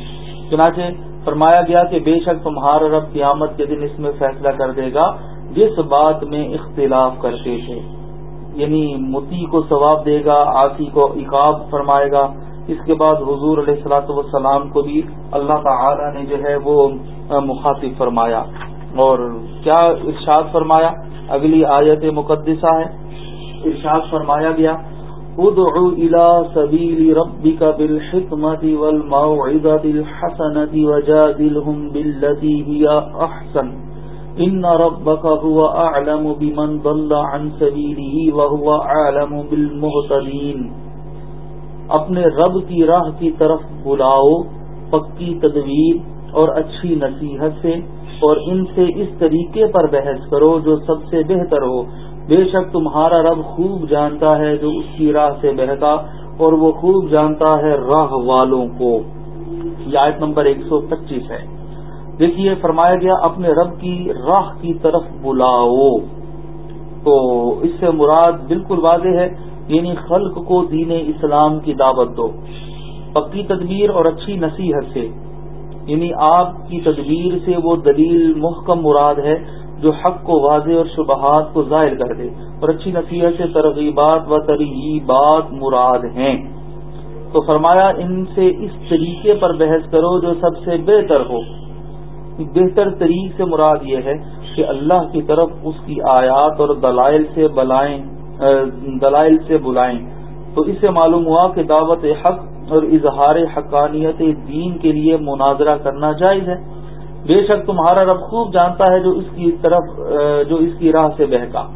چنانچہ فرمایا گیا کہ بے شک تمہارا رب قیامت کے دن اس میں فیصلہ کر دے گا جس بات میں اختلاف کرتے تھے یعنی متی کو ثواب دے گا آسی کو عقاب فرمائے گا۔ اس کے بعد حضور علیہ السلاۃ والسلام کو بھی اللہ تعالی نے جو ہے وہ مخاطب فرمایا اور کیا ارشاد فرمایا؟ اگلی آیت مقدسہ ہے۔ ارشاد فرمایا گیا، ادعو الى سبیل ربک بالحکمت والموعظة الحسنة وجادلهم باللتی ہی احسن۔ ان ربك هو اعلم بمن ضل عن سبيله وهو اعلم بالمهتدين اپنے رب کی راہ کی طرف بلاؤ، پکی تدویر اور اچھی نصیحت سے، اور ان سے اس طریقے پر بحث کرو جو سب سے بہتر ہو۔ بے شک تمہارا رب خوب جانتا ہے جو اس کی راہ سے بہتا، اور وہ خوب جانتا ہے راہ والوں کو۔ یہ آیت نمبر ایک سو پچیس ہے۔ دیکھیے، فرمایا گیا، اپنے رب کی راہ کی طرف بلاؤ۔ تو اس سے مراد بالکل واضح ہے یعنی خلق کو دین اسلام کی دعوت دو۔ پکی تدبیر اور اچھی نصیحت سے۔ یعنی آپ کی تدبیر سے وہ دلیل محکم مراد ہے جو حق کو واضح اور شبہات کو ظاہر کر دے۔ اور اچھی نصیحت سے ترغیبات و ترغیبات مراد ہیں۔ تو فرمایا، ان سے اس طریقے پر بحث کرو جو سب سے بہتر ہو۔ بہتر طریق سے مراد یہ ہے کہ اللہ کی طرف اس کی آیات اور دلائل سے بلائیں۔ دلائل سے بلائیں۔ تو اس سے معلوم ہوا کہ دعوت حق اور اظہار حقانیت دین کے لیے مناظرہ کرنا جائز ہے۔ بے شک تمہارا رب خوب جانتا ہے جو اس کی طرف جو اس کی راہ سے بہکا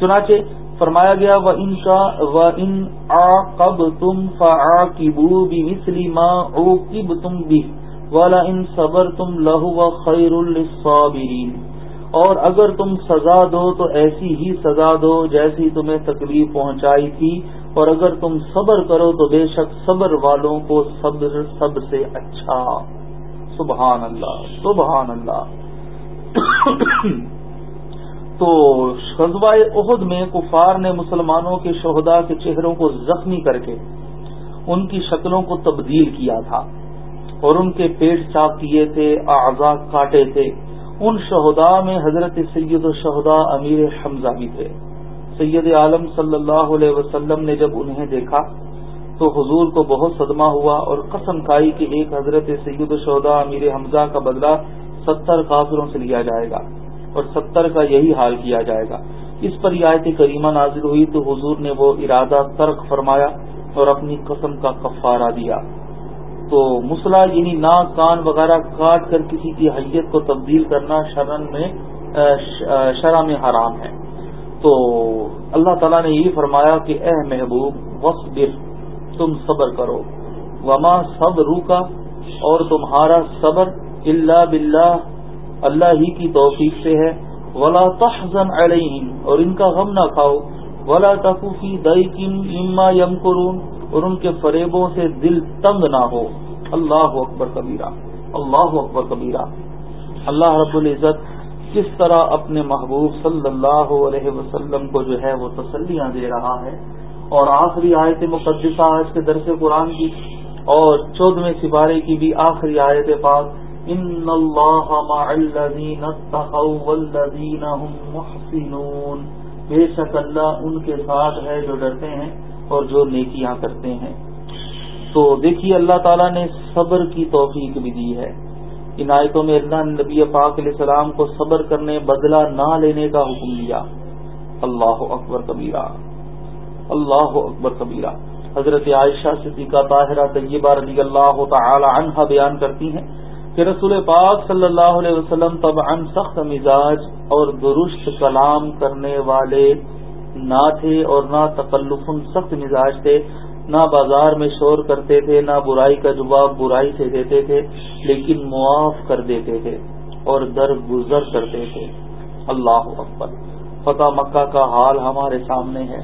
چنانچہ فرمایا گیا وہ ان کا و ان آ کب تم فا کی بو بھی مسلم تم بھی والا ان صبر تم لہو و خیر الصابرین اور اگر تم سزا دو تو ایسی ہی سزا دو جیسی تمہیں تکلیف پہنچائی تھی۔ اور اگر تم صبر کرو تو بے شک صبر والوں کو صبر، سب سے اچھا۔ سبحان اللہ سبحان اللہ۔ تو خزبۂ عہد میں کفار نے مسلمانوں کے شہدا کے چہروں کو زخمی کر کے ان کی شکلوں کو تبدیل کیا تھا اور ان کے پیٹ چاک کیے تھے اعضا کاٹے تھے۔ ان شہدا میں حضرت سید الشہدا امیر حمزہ بھی تھے۔ سید عالم صلی اللہ علیہ وسلم نے جب انہیں دیکھا تو حضور کو بہت صدمہ ہوا اور قسم کھائی کہ ایک حضرت سید الشہدا امیر حمزہ کا بدلہ ستر کافروں سے لیا جائے گا اور ستر کا یہی حال کیا جائے گا۔ اس پر آیت کریمہ نازل ہوئی تو حضور نے وہ ارادہ ترک فرمایا اور اپنی قسم کا کفارہ دیا۔ تو مسئلہ یعنی ناک، کان وغیرہ کاٹ کر کسی کی حیت کو تبدیل کرنا شرن میں شرح میں حرام ہے۔ تو اللہ تعالیٰ نے یہ فرمایا کہ اے محبوب، وصبر، تم صبر کرو۔ وما سب روکا اور تمہارا صبر اللہ باللہ، اللہ ہی کی توفیق سے ہے۔ ولا تحزن علیہم، اور ان کا غم نہ کھاؤ۔ ولا تفوفی دئی کم اما یم اور ان کے فریبوں سے دل تنگ نہ ہو۔ اللہ اکبر کبیرہ۔ اللہ اکبر کبیرہ۔ اللہ رب العزت کس طرح اپنے محبوب صلی اللہ علیہ وسلم کو جو ہے وہ تسلیاں دے رہا ہے۔ اور آخری آیت مقدسہ آج کے درس قرآن کی اور چودہویں سپارے کی بھی آخری آیت پاک۔ ان اللہ مع الذین اتقوا والذین هم محسنون۔ بے شک اللہ ان کے ساتھ ہے جو ڈرتے ہیں۔ اور جو نیکیاں کرتے ہیں۔ تو دیکھیے اللہ تعالیٰ نے صبر کی توفیق بھی دی ہے۔ ان آیتوں میں اللہ نبی پاک علیہ السلام کو صبر کرنے، بدلہ نہ لینے کا حکم دیا۔ اللہ اکبر کبیرہ۔ اللہ اکبر کبیرہ۔ حضرت عائشہ صدیقہ طاہرہ طیبہ رضی اللہ تعالی عنہ بیان کرتی ہیں کہ رسول پاک صلی اللہ علیہ وسلم طبعا سخت مزاج اور درست کلام کرنے والے نہ تھے اور نہ تکلف سخت مزاج تھے، نہ بازار میں شور کرتے تھے، نہ برائی کا جواب برائی سے دیتے تھے، لیکن معاف کر دیتے تھے اور در گزر کرتے تھے۔ اللہ اکبر۔ فتح مکہ کا حال ہمارے سامنے ہے۔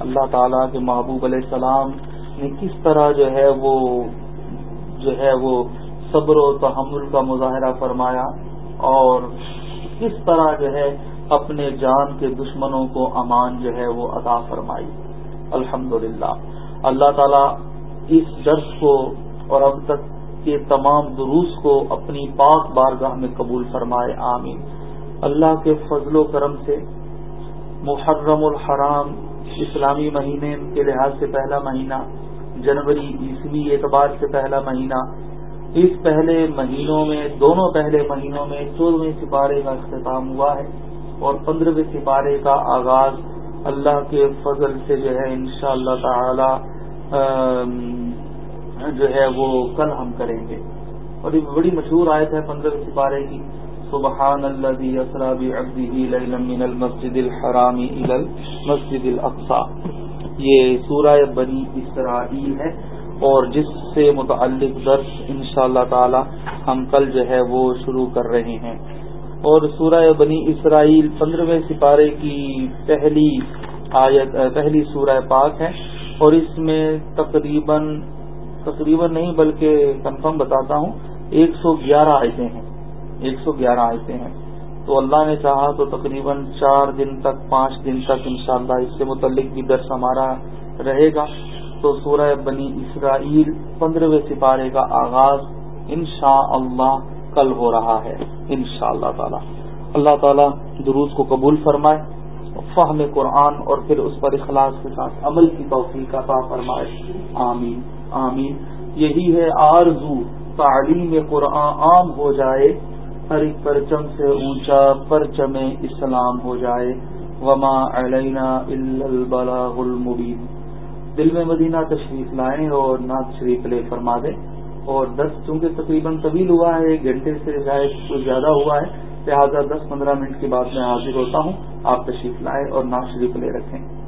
اللہ تعالیٰ کے محبوب علیہ السلام نے کس طرح جو ہے وہ، جو ہے وہ صبر و تحمل کا مظاہرہ فرمایا اور کس طرح جو ہے اپنے جان کے دشمنوں کو امان جو ہے وہ عطا فرمائی۔ الحمد اللہ تعالیٰ اس درس کو اور اب تک کے تمام دروس کو اپنی پاک بارگاہ میں قبول فرمائے۔ آمین۔ اللہ کے فضل و کرم سے محرم الحرام اسلامی مہینے کے لحاظ سے پہلا مہینہ، جنوری عیسوی اعتبار سے پہلا مہینہ۔ اس پہلے مہینوں میں، دونوں پہلے مہینوں میں چودہویں سپارے کا اختتام ہوا ہے۔ اور پندرہویں سپارے کا آغاز اللہ کے فضل سے جو ہے انشاءاللہ تعالی جو ہے وہ کل ہم کریں گے۔ اور یہ بڑی مشہور آیت ہے پندرہ سپارے کی۔ سبحان من المسجد الحرامی مسجد الاقصا یہ سورہ بنی اسرائیل ہے اور جس سے متعلق درس ان شاء اللہ تعالی ہم کل جو ہے وہ شروع کر رہے ہیں۔ اور سورہ بنی اسرائیل پندرہویں سپارے کی پہلی آیت پہلی سورہ پاک ہے۔ اور اس میں تقریباً تقریباً نہیں بلکہ کنفرم بتاتا ہوں، ایک سو گیارہ آیتیں ہیں۔ ایک سو گیارہ آیتیں ہیں۔ تو اللہ نے چاہا تو تقریباً چار دن تک، پانچ دن تک انشاءاللہ اس سے متعلق بھی درس ہمارا رہے گا۔ تو سورہ بنی اسرائیل پندرہویں سپارے کا آغاز انشاء اللہ کل ہو رہا ہے ان شاء اللہ تعالی۔ اللہ تعالیٰ دروس کو قبول فرمائے، فہم قرآن اور پھر اس پر اخلاص کے ساتھ عمل کی توفیق عطا فرمائے۔ آمین آمین۔ یہی ہے آرزو، تعلیم قرآن عام ہو جائے، ہر ایک پرچم سے اونچا پرچم اسلام ہو جائے۔ وما علینا البلاغ المبین دل میں مدینہ تشریف لائیں اور نعت شریف لے فرما دیں۔ اور دس چونکہ تقریباً طویل ہوا ہے، ایک گھنٹے سے شاید کچھ زیادہ ہوا ہے، لہٰذا دس پندرہ منٹ کے بعد میں حاضر ہوتا ہوں۔ آپ تشریف لائیں اور نا شریف لے رکھیں۔